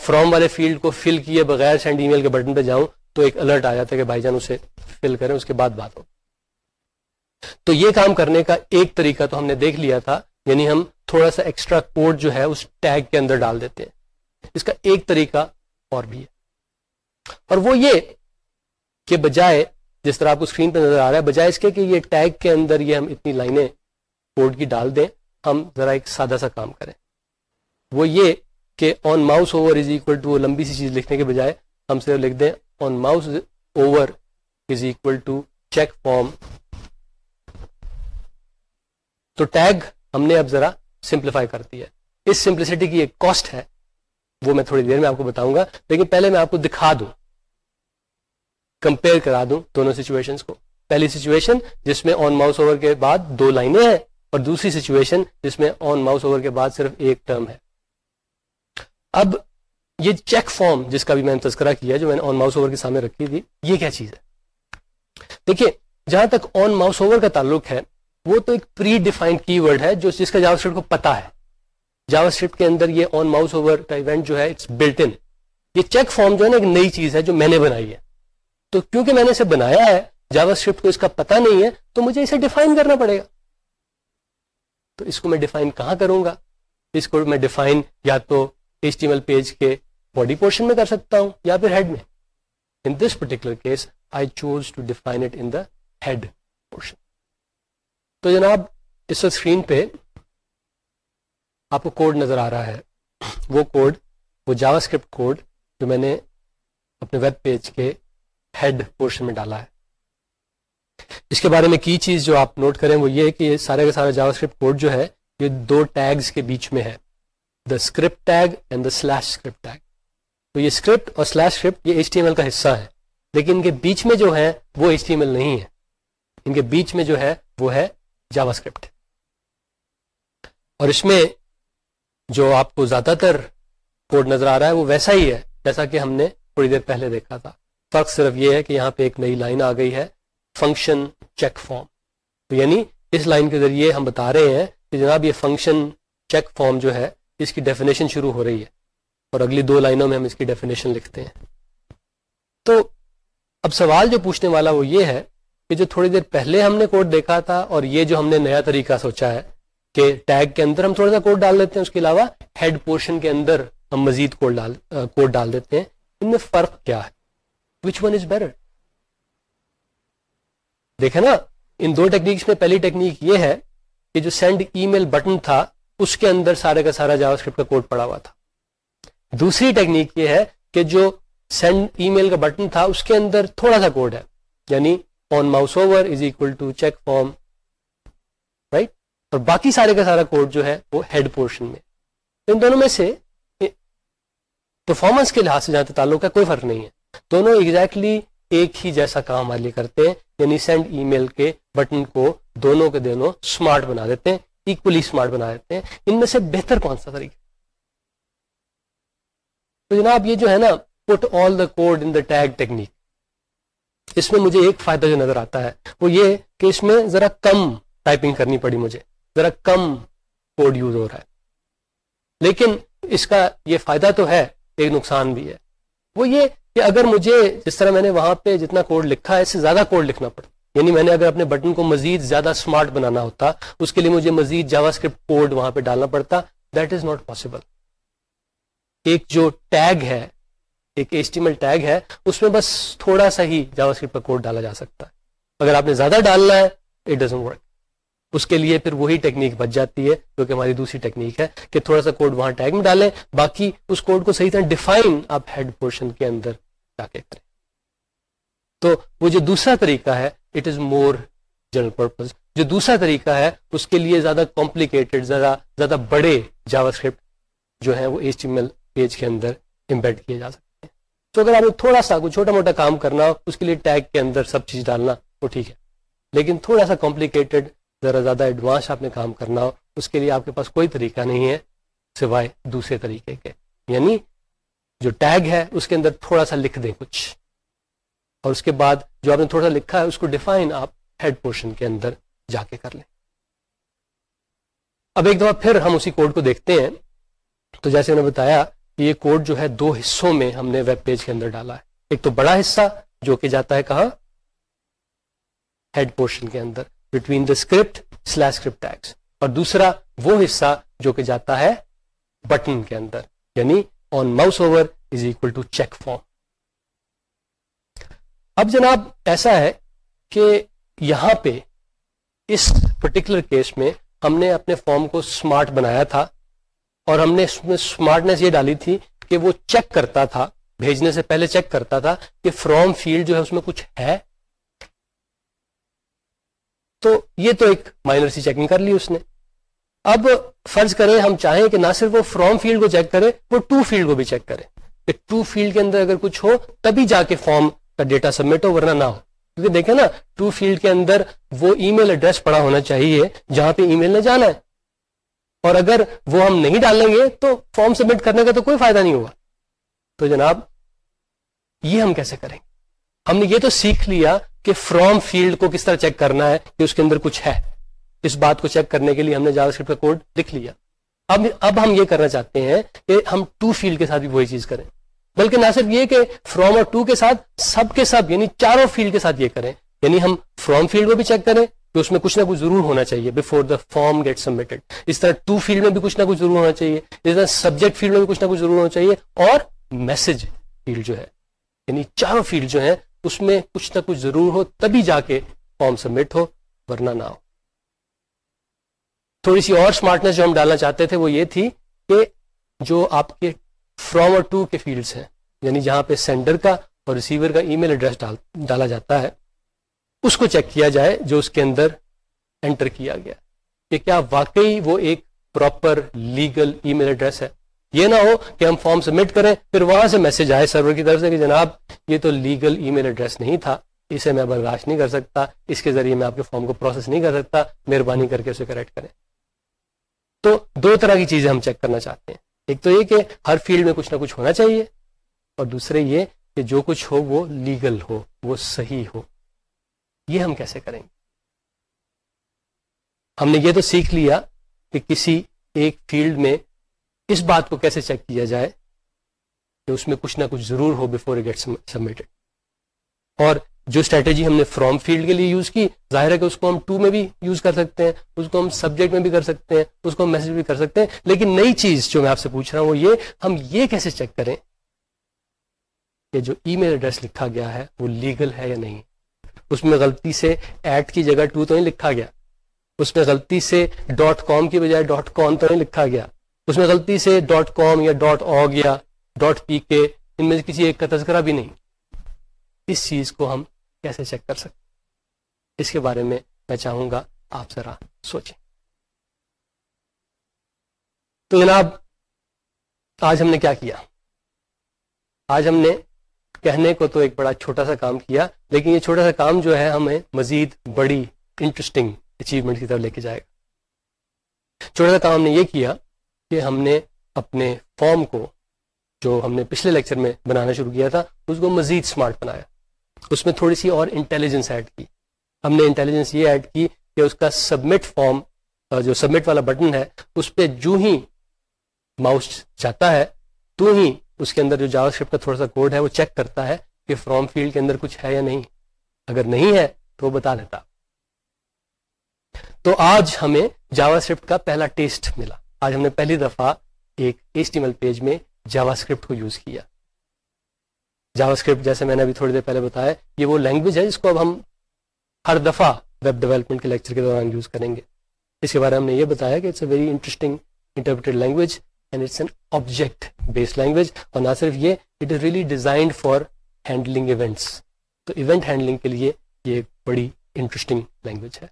فرام والے فیلڈ کو فل کیے بغیر سینڈ ای میل کے بٹن پہ جاؤں تو ایک الرٹ آ جاتا ہے کہ بھائی جان اسے فل کریں، اس کے بعد بات ہو۔ تو یہ کام کرنے کا ایک طریقہ تو ہم نے دیکھ لیا تھا یعنی ہم تھوڑا سا ایکسٹرا کوڈ جو ہے، اس ٹیگ کے اندر ڈال دیتے ہیں۔ اس کا ایک طریقہ اور بھی ہے۔ اور وہ یہ کہ بجائے جس طرح آپ کو اسکرین پہ نظر آ رہا ہے، بجائے اس کے کہ یہ ٹیگ کے اندر یہ ہم اتنی لائنیں کوڈ کی ڈال دیں، ہم ذرا ایک سادہ سا کام کریں۔ وہ یہ کہ on mouse over is equal to لمبی سی چیز لکھنے کے بجائے ہم صرف لکھ دیں on mouse over is equal to check form تو ٹیگ ہم نے اب ذرا سمپلیفائی کر دیا اس سمپلسٹی کی ایک کاسٹ ہے۔ وہ میں تھوڑی دیر میں آپ کو بتاؤں گا، لیکن پہلے میں آپ کو دکھا دوں۔ کمپیئر کرا دوں دونوں سچویشن کو۔ پہلی سچویشن جس میں آن ماؤس اوور کے بعد دو لائنیں ہیں، اور دوسری سچویشن جس میں آن ماؤس اوور کے بعد صرف ایک ٹرم ہے۔ اب یہ چیک فارم جس کا بھی میں نے تذکرہ کیا، جو میں نے آن ماؤس اوور کے سامنے رکھی تھی، یہ کیا چیز ہے؟ دیکھیے، جہاں تک آن ماؤس اوور کا تعلق ہے، وہ تو ایک پری ڈیفائنڈ کی ورڈ ہے، جو جس کا جاوا اسکرپٹ کو پتا ہے۔ جاوا اسکرپٹ کے اندر یہ آن ماؤس اوور کا ایونٹ جو ہے اٹس بلٹ ان یہ چیک فارم جو ہے نا، ایک نئی چیز ہے جو میں نے بنائی ہے. تو کیونکہ میں نے اسے بنایا ہے جاوا اسکرپٹ کو اس کا پتا نہیں ہے، تو مجھے اسے ڈیفائن کرنا پڑے گا. تو اس کو میں ڈیفائن کہاں کروں گا؟ اس کو میں ڈیفائن یا تو ایچ ٹی ایل پیج کے باڈی پورشن میں کر سکتا ہوں، یا پھر ہیڈ میں. In this particular case I choose to define it in the head portion تو جناب، اس اسکرین پہ آپ کو کوڈ نظر آ رہا ہے۔ وہ کوڈ وہ جاوا اسکرپٹ کوڈ جو میں نے اپنے ویب پیج کے ہیڈ پورشن میں ڈالا ہے۔ اس کے بارے میں کی چیز جو آپ نوٹ کریں وہ یہ ہے کہ یہ سارے کا سارا جاوا اسکرپٹ کوڈ جو ہے، یہ دو ٹیگز کے بیچ میں ہے۔ The script tag and the slash script tag تو یہ اسکرپٹ اور سلیش اسکرپٹ یہ ایچ ٹی ایم ایل کا حصہ ہے۔ لیکن ان کے بیچ میں جو ہے، وہ ایچ ٹی ایم ایل نہیں ہے۔ ان کے بیچ میں جو ہے، وہ ہے جاوا اسکرپٹ اور اس میں جو آپ کو زیادہ تر کوڈ نظر آ رہا ہے وہ ویسا ہی ہے جیسا کہ ہم نے تھوڑی دیر پہلے دیکھا تھا۔ فرق صرف یہ ہے کہ یہاں پہ ایک نئی لائن آ گئی ہے فنکشن چیک فارم تو یعنی اس لائن کے ذریعے ہم بتا رہے ہیں کہ جناب یہ فنکشن چیک فارم جو ہے، اس کی ڈیفینیشن شروع ہو رہی ہے۔ اور اگلی دو لائنوں میں ہم اس کی ڈیفینیشن لکھتے ہیں۔ تو اب سوال جو پوچھنے والا وہ یہ ہے کہ جو تھوڑی دیر پہلے ہم نے کوڈ دیکھا تھا اور یہ جو ہم نے نیا طریقہ سوچا ہے کہ ٹیگ کے اندر ہم تھوڑا سا کوڈ ڈال دیتے ہیں، اس کے علاوہ ہیڈ پورشن کے اندر ہم مزید کوڈ ڈال کوڈ ڈال دیتے ہیں۔ ان میں فرق کیا ہے؟ وچ ون از بیٹر دیکھے نا، ان دو ٹیکنیکس میں پہلی ٹیکنیک یہ ہے کہ جو سینڈ ای میل بٹن تھا، اس کے اندر سارے کا سارا جاوا اسکرپٹ کا کوڈ پڑا ہوا تھا۔ دوسری ٹیکنیک یہ ہے کہ جو سینڈ ای میل کا بٹن تھا، اس کے اندر تھوڑا سا کوڈ ہے۔ یعنی on mouse over is equal to check form اور باقی سارے کا سارا کوڈ جو ہے وہ ہیڈ پورشن میں ان دونوں میں سے پرفارمنس کے لحاظ سے جہاں تک تعلق ہے، کوئی فرق نہیں ہے۔ دونوں ایگزیکٹلی exactly ایک ہی جیسا کام ہمارے لیے کرتے ہیں یعنی سینڈ ای میل کے بٹن کو دونوں کے دونوں اسمارٹ بنا دیتے ہیں اکولی اسمارٹ بنا دیتے ہیں۔ ان میں سے بہتر کون سا طریقہ؟ تو جناب یہ جو ہے نا put all the code in the tag technique اس میں مجھے ایک فائدہ جو نظر آتا ہے، وہ یہ کہ اس میں ذرا کم ٹائپنگ کرنی پڑی مجھے۔ ذرا کم کوڈ یوز ہو رہا ہے۔ لیکن اس کا یہ فائدہ تو ہے، ایک نقصان بھی ہے۔ وہ یہ کہ اگر مجھے جس طرح میں نے وہاں پہ جتنا کوڈ لکھا ہے، اس سے زیادہ کوڈ لکھنا پڑتا۔ یعنی میں نے اگر اپنے بٹن کو مزید زیادہ اسمارٹ بنانا ہوتا، اس کے لیے مجھے مزید جاوا اسکرپٹ کوڈ وہاں پہ ڈالنا پڑتا۔ دیٹ از ناٹ پاسبل ایک جو ٹیگ ہے، ایک ایسٹیمل ٹیگ ہے، اس میں بس تھوڑا سا ہی جاوا اسکرپٹ کا کوڈ ڈالا جا سکتا۔ ہے اگر آپ نے زیادہ ڈالنا ہے اٹ ڈزن ورک اس کے لیے پھر وہی ٹیکنیک بچ جاتی ہے جو کہ ہماری دوسری ٹیکنیک ہے کہ تھوڑا سا کوڈ وہاں ٹیگ میں ڈالیں، باقی اس کوڈ کو صحیح طرح ڈیفائن آپ ہیڈ پورشن کے اندر جا کے کریں۔ تو وہ جو دوسرا طریقہ ہے it is more general purpose جو دوسرا طریقہ ہے، اس کے لیے زیادہ کمپلیکیٹڈ زیادہ زیادہ بڑے جاوا اسکرپٹ جو ہے وہ ایچ ٹی ایل پیج کے اندر امبیڈ کیے جا سکتے ہیں۔ تو اگر آپ نے تھوڑا سا کوئی چھوٹا موٹا کام کرنا ہو، اس کے لیے ٹیگ کے اندر سب چیز ڈالنا وہ ٹھیک ہے۔ لیکن تھوڑا سا کمپلیکیٹڈ ذرا زیادہ ایڈوانس آپ نے کام کرنا ہو، اس کے لیے آپ کے پاس کوئی طریقہ نہیں ہے سوائے دوسرے طریقے کے۔ یعنی جو ٹیگ ہے، اس کے اندر تھوڑا سا لکھ دیں کچھ۔ اور اس کے بعد جو آپ نے تھوڑا سا لکھا ہے، اس کو ڈیفائن آپ ہیڈ پورشن کے اندر جا کے کر لیں۔ اب ایک دفعہ پھر ہم اسی کوڈ کو دیکھتے ہیں۔ تو جیسے انہوں نے بتایا کہ یہ کوڈ جو ہے، دو حصوں میں ہم نے ویب پیج کے اندر ڈالا ہے۔ ایک تو بڑا حصہ، جو کہ جاتا ہے کہاں؟ ہیڈ پورشن کے اندر۔ Between the script slash script tags اور دوسرا وہ حصہ جو کہ جاتا ہے بٹن کے اندر یعنی on mouse over is equal to check form اب جناب ایسا ہے کہ یہاں پہ اس پرٹیکولر کیس میں ہم نے اپنے فارم کو اسمارٹ بنایا تھا اور ہم نے اس میں اسمارٹنیس یہ ڈالی تھی کہ وہ چیک کرتا تھا، بھیجنے سے پہلے چیک کرتا تھا کہ فرام فیلڈ جو ہے اس میں کچھ ہے تو یہ تو ایک مائنر سی چیکنگ کر لی اس نے۔ اب فرض کریں ہم چاہیں کہ نہ صرف وہ فرام فیلڈ کو چیک کرے وہ ٹو فیلڈ کو بھی چیک کرے کہ ٹو فیلڈ کے اندر اگر کچھ ہو، تبھی جا کے فارم کا ڈیٹا سبمٹ ہو، ورنہ نہ ہو۔ کیونکہ دیکھیں نا ٹو فیلڈ کے اندر وہ ای میل ایڈریس پڑا ہونا چاہیے جہاں پہ ای میل نے جانا ہے۔ اور اگر وہ ہم نہیں ڈالیں گے تو فارم سبمٹ کرنے کا تو کوئی فائدہ نہیں ہوگا۔ تو جناب، یہ ہم کیسے کریں؟ ہم نے یہ تو سیکھ لیا کہ فرام فیلڈ کو کس طرح چیک کرنا ہے کہ اس کے اندر کچھ ہے؟ اس بات کو چیک کرنے کے لیے ہم نے جاوا اسکرپٹ کا کوڈ لکھ لیا۔ اب اب ہم یہ کرنا چاہتے ہیں کہ ہم ٹو فیلڈ کے ساتھ بھی وہی چیز کریں۔ بلکہ نہ صرف یہ کہ فرام اور ٹو کے ساتھ، سب کے سب یعنی چاروں فیلڈ کے ساتھ یہ کریں۔ یعنی ہم فرام فیلڈ کو بھی چیک کریں کہ اس میں کچھ نہ کچھ ضرور ہونا چاہیے before the form get submitted اس طرح ٹو فیلڈ میں بھی کچھ نہ کچھ ضرور ہونا چاہیے۔ اس طرح سبجیکٹ فیلڈ میں بھی کچھ نہ کچھ ضرور ہونا چاہیے۔ اور میسج فیلڈ جو ہے یعنی چاروں فیلڈ جو ہیں اس میں کچھ نہ کچھ ضرور ہو، تبھی جا کے فارم سبمٹ ہو، ورنہ نہ ہو۔ تھوڑی سی اور اسمارٹنیس جو ہم ڈالنا چاہتے تھے وہ یہ تھی کہ جو آپ کے فرام اور ٹو کے فیلڈس ہیں یعنی جہاں پہ سینڈر کا اور ریسیور کا ای میل ایڈریس ڈالا جاتا ہے، اس کو چیک کیا جائے جو اس کے اندر انٹر کیا گیا۔ کہ کیا واقعی وہ ایک proper legal email address ہے؟ یہ نہ ہو کہ ہم فارم سبمٹ کریں، پھر وہاں سے میسج آئے سرور کی طرف سے کہ جناب یہ تو لیگل ای میل ایڈریس نہیں تھا، اسے میں برداشت نہیں کر سکتا، اس کے ذریعے میں آپ کے فارم کو پروسیس نہیں کر سکتا، مہربانی کر کے اسے کریکٹ کریں۔ تو دو طرح کی چیزیں ہم چیک کرنا چاہتے ہیں۔ ایک تو یہ کہ ہر فیلڈ میں کچھ نہ کچھ ہونا چاہیے، اور دوسرے یہ کہ جو کچھ ہو وہ لیگل ہو، وہ صحیح ہو۔ یہ ہم کیسے کریں گے؟ ہم نے یہ تو سیکھ لیا کہ کسی ایک فیلڈ میں اس بات کو کیسے چیک کیا جائے کہ اس میں کچھ نہ کچھ ضرور ہو بفور گیٹ سبمٹڈ اور جو اسٹریٹجی ہم نے فرام فیلڈ کے لیے یوز کی، ظاہر ہے کہ اس کو ہم ٹو میں بھی یوز کر سکتے ہیں، اس کو ہم سبجیکٹ میں بھی کر سکتے ہیں، اس کو ہم میسج بھی کر سکتے ہیں، لیکن نئی چیز جو میں آپ سے پوچھ رہا ہوں وہ یہ، ہم یہ کیسے چیک کریں کہ جو ای میل ایڈریس لکھا گیا ہے وہ لیگل ہے یا نہیں؟ اس میں غلطی سے ایٹ کی جگہ ٹو تو نہیں لکھا گیا، اس میں غلطی سے ڈاٹ کام کی بجائے ڈاٹ کام تو نہیں لکھا گیا اس میں غلطی سے ڈاٹ کام یا ڈاٹ آگ یا ڈاٹ پی کے ان میں کسی ایک کا تذکرہ بھی نہیں۔ اس چیز کو ہم کیسے چیک کر سکتے اس کے بارے میں میں چاہوں گا آپ ذرا سوچیں۔ تو جناب، آج ہم نے کیا کیا؟ آج ہم نے کہنے کو تو ایک بڑا چھوٹا سا کام کیا، لیکن یہ چھوٹا سا کام جو ہے ہمیں مزید بڑی انٹرسٹنگ اچیومنٹ کی طرف لے کے جائے گا۔ چھوٹا سا کام ہم نے یہ کیا کہ ہم نے اپنے فارم کو جو ہم نے پچھلے لیکچر میں بنانا شروع کیا تھا، اس کو مزید اسمارٹ بنایا۔ اس میں تھوڑی سی اور انٹیلیجنس ایڈ کی۔ ہم نے انٹیلیجنس یہ ایڈ کی کہ اس کا سبمٹ فارم جو سبمٹ والا بٹن ہے، اس پہ جو ہی ماؤس جاتا ہے، تو ہی اس کے اندر جو جاوا اسکرپٹ کا تھوڑا سا کوڈ ہے، وہ چیک کرتا ہے کہ فرام فیلڈ کے اندر کچھ ہے یا نہیں۔ اگر نہیں ہے، تو وہ بتا دیتا۔ تو آج ہمیں جاوا اسکرپٹ کا پہلا ٹیسٹ ملا۔ آج ہم نے پہلی دفعہ ایک ایچ ٹی پیج میں جاوا اسکرپٹ کو یوز کیا۔ جاوا اسکرپٹ جیسے میں نے ابھی تھوڑی دیر پہلے بتایا، یہ وہ لینگویج ہے جس کو اب ہم ہر دفعہ ویب ڈیولپمنٹ کے لیکچر کے دوران یوز کریں گے۔ اس کے بارے میں ہم نے یہ بتایا کہ it's a very interesting interpreted language and it's an object based language اور نہ صرف یہ it is really designed for handling events تو ایونٹ ہینڈلنگ کے لیے یہ ایک بڑی انٹرسٹنگ لینگویج ہے۔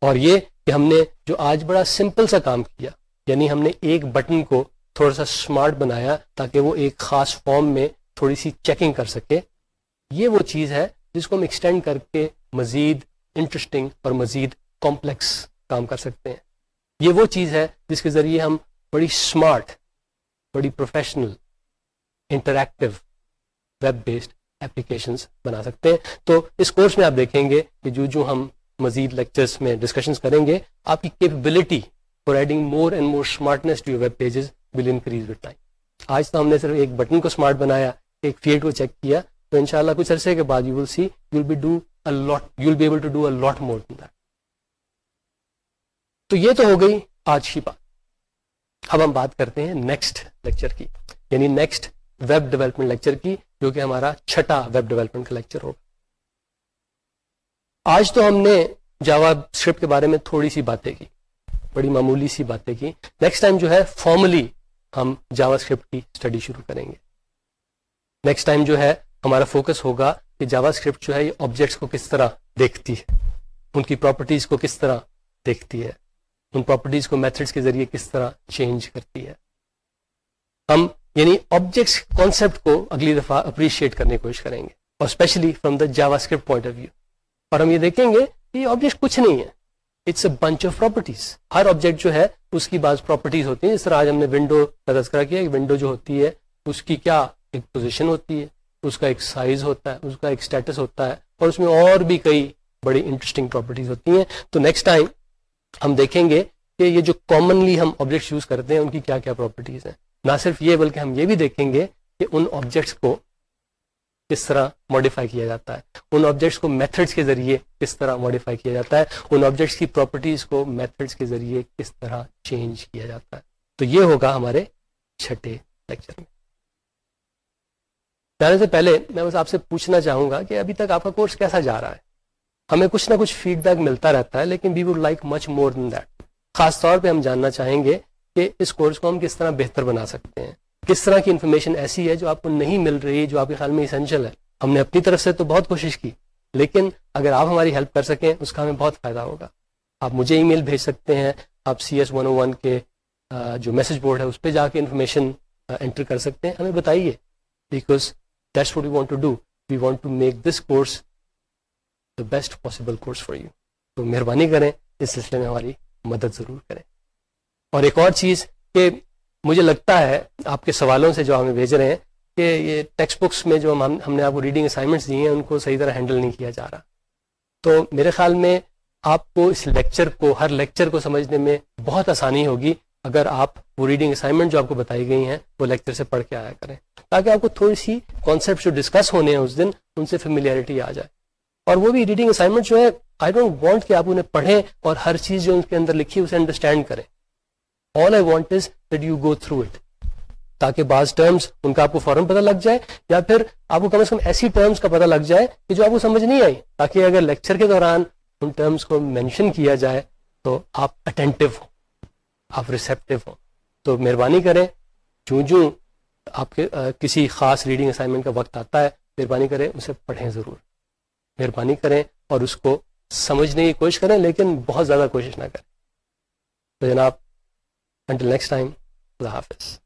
اور یہ کہ ہم نے جو آج بڑا سمپل سا کام کیا یعنی ہم نے ایک بٹن کو تھوڑا سا اسمارٹ بنایا تاکہ وہ ایک خاص فارم میں تھوڑی سی چیکنگ کر سکے۔ یہ وہ چیز ہے جس کو ہم ایکسٹینڈ کر کے مزید انٹرسٹنگ اور مزید کمپلیکس کام کر سکتے ہیں۔ یہ وہ چیز ہے جس کے ذریعے ہم بڑی اسمارٹ بڑی professional interactive web based applications بنا سکتے ہیں۔ تو اس کورس میں آپ دیکھیں گے کہ جو جو ہم مزید لیکچرس میں ڈسکشنس کریں گے، آپ کی capability for adding more and more smartness to web pages will increase with time آج تو ہم نے صرف ایک بٹن کو اسمارٹ بنایا، ایک فیلڈ کو چیک کیا، تو انشاءاللہ کچھ عرصے کے بعد you will see you will be do lot you will be able to do a lot more than that تو یہ تو ہو گئی آج کی بات۔ اب ہم بات کرتے ہیں نیکسٹ لیکچر کی یعنی نیکسٹ ویب ڈیولپمنٹ لیکچر کی، جو کہ ہمارا چھٹا ویب ڈیولپمنٹ کا لیکچر ہوگا۔ آج تو ہم نے جاوا اسکرپٹ کے بارے میں تھوڑی سی باتیں کی۔ بڑی معمولی سی باتیں کی۔ نیکسٹ ٹائم جو ہے فارملی ہم جاوا اسکرپٹ کی اسٹڈی شروع کریں گے۔ نیکسٹ ٹائم جو ہے، ہمارا فوکس ہوگا کہ جاوا اسکرپٹ جو ہے، یہ آبجیکٹس کو کس طرح دیکھتی ہے۔ ان کی پراپرٹیز کو کس طرح دیکھتی ہے۔ ان پراپرٹیز کو میتھڈس کے ذریعے کس طرح چینج کرتی ہے۔ ہم یعنی آبجیکٹس کانسیپٹ کو اگلی دفعہ اپریشیٹ کرنے کی کوشش کریں گے۔ اور specially from the JavaScript point of view اور ہم یہ دیکھیں گے کہ یہ آبجیکٹ کچھ نہیں ہے it's a bunch of properties Hare object جو ہے، اس کی بعض پراپرٹیز ہوتی ہیں۔ جس طرح آج ہم نے ونڈو کا تذکرہ کیا کہ ونڈو جو ہوتی ہے، اس کی کیا ایک پوزیشن ہوتی ہے، اس کا ایک سائز ہوتا ہے، اس کا ایک اسٹیٹس ہوتا ہے، اور اس میں اور بھی کئی بڑی انٹرسٹنگ پراپرٹیز ہوتی ہیں۔ تو نیکسٹ ٹائم ہم دیکھیں گے کہ یہ جو کامنلی ہم آبجیکٹس یوز کرتے ہیں، ان کی کیا کیا پراپرٹیز ہیں۔ نہ صرف یہ، بلکہ ہم یہ بھی دیکھیں گے کہ ان آبجیکٹس کو کس طرح ماڈیفائی کیا جاتا ہے۔ ان آبجیکٹس کو میتھڈس کے ذریعے کس طرح ماڈیفائی کیا جاتا ہے۔ ان آبجیکٹس کی پراپرٹیز کو میتھڈس کے ذریعے کس طرح چینج کیا جاتا ہے۔ تو یہ ہوگا ہمارے چھٹے لیکچر میں۔ جانے سے پہلے میں بس آپ سے پوچھنا چاہوں گا کہ ابھی تک آپ کا کورس کیسا جا رہا ہے؟ ہمیں کچھ نہ کچھ فیڈ بیک ملتا رہتا ہے، لیکن we would like much more than that خاص طور پہ ہم جاننا چاہیں گے کہ اس کورس کو ہم کس طرح بہتر بنا سکتے ہیں۔ کس طرح کی انفارمیشن ایسی ہے جو آپ کو نہیں مل رہی، جو آپ کے خیال میں اسینشل ہے؟ ہم نے اپنی طرف سے تو بہت کوشش کی، لیکن اگر آپ ہماری ہیلپ کر سکیں، اس کا ہمیں بہت فائدہ ہوگا۔ آپ مجھے ای میل بھیج سکتے ہیں، آپ C S one O one کے جو میسج بورڈ ہے، اس پہ جا کے انفارمیشن انٹر کر سکتے ہیں۔ ہمیں بتائیے because that's what we want to do we want to make this course the best possible course for you تو مہربانی کریں، اس سلسلے میں ہماری مدد ضرور کریں۔ اور ایک اور چیز کہ مجھے لگتا ہے آپ کے سوالوں سے جو ہمیں بھیج رہے ہیں کہ یہ ٹیکسٹ بکس میں جو ہم نے آپ کو ریڈنگ اسائنمنٹس دیے ہیں، ان کو صحیح طرح ہینڈل نہیں کیا جا رہا۔ تو میرے خیال میں آپ کو اس لیکچر کو، ہر لیکچر کو سمجھنے میں بہت آسانی ہوگی اگر آپ وہ ریڈنگ اسائنمنٹ جو آپ کو بتائی گئی ہیں، وہ لیکچر سے پڑھ کے آیا کریں۔ تاکہ آپ کو تھوڑی سی کانسیپٹ جو ڈسکس ہونے ہیں اس دن، ان سے فیملیئرٹی آ جائے۔ اور وہ بھی ریڈنگ اسائنمنٹ جو ہے آئی ڈونٹ وانٹ کہ آپ انہیں پڑھیں اور ہر چیز جو ان کے اندر لکھی اسے انڈرسٹینڈ کریں۔ All I want is that you go through it تاکہ بعض ٹرمز ان کا آپ کو فوراً پتہ لگ جائے یا پھر آپ کو کم از کم ایسی ٹرمز کا پتہ لگ جائے کہ جو آپ کو سمجھ نہیں آئی. تاکہ اگر لیکچر کے دوران ان ٹرمز کو مینشن کیا جائے تو آپ اٹینٹو ہوں، آپ ریسیپٹیو ہوں. تو مہربانی کریں جو جو آپ کے کسی خاص ریڈنگ اسائنمنٹ کا وقت آتا ہے، مہربانی کریں اسے پڑھیں ضرور. مہربانی کریں اور اس کو سمجھنے کی کوشش کریں، لیکن بہت زیادہ کوشش نہ کریں. تو جناب انٹل نیکسٹ ٹائم خدا حافظ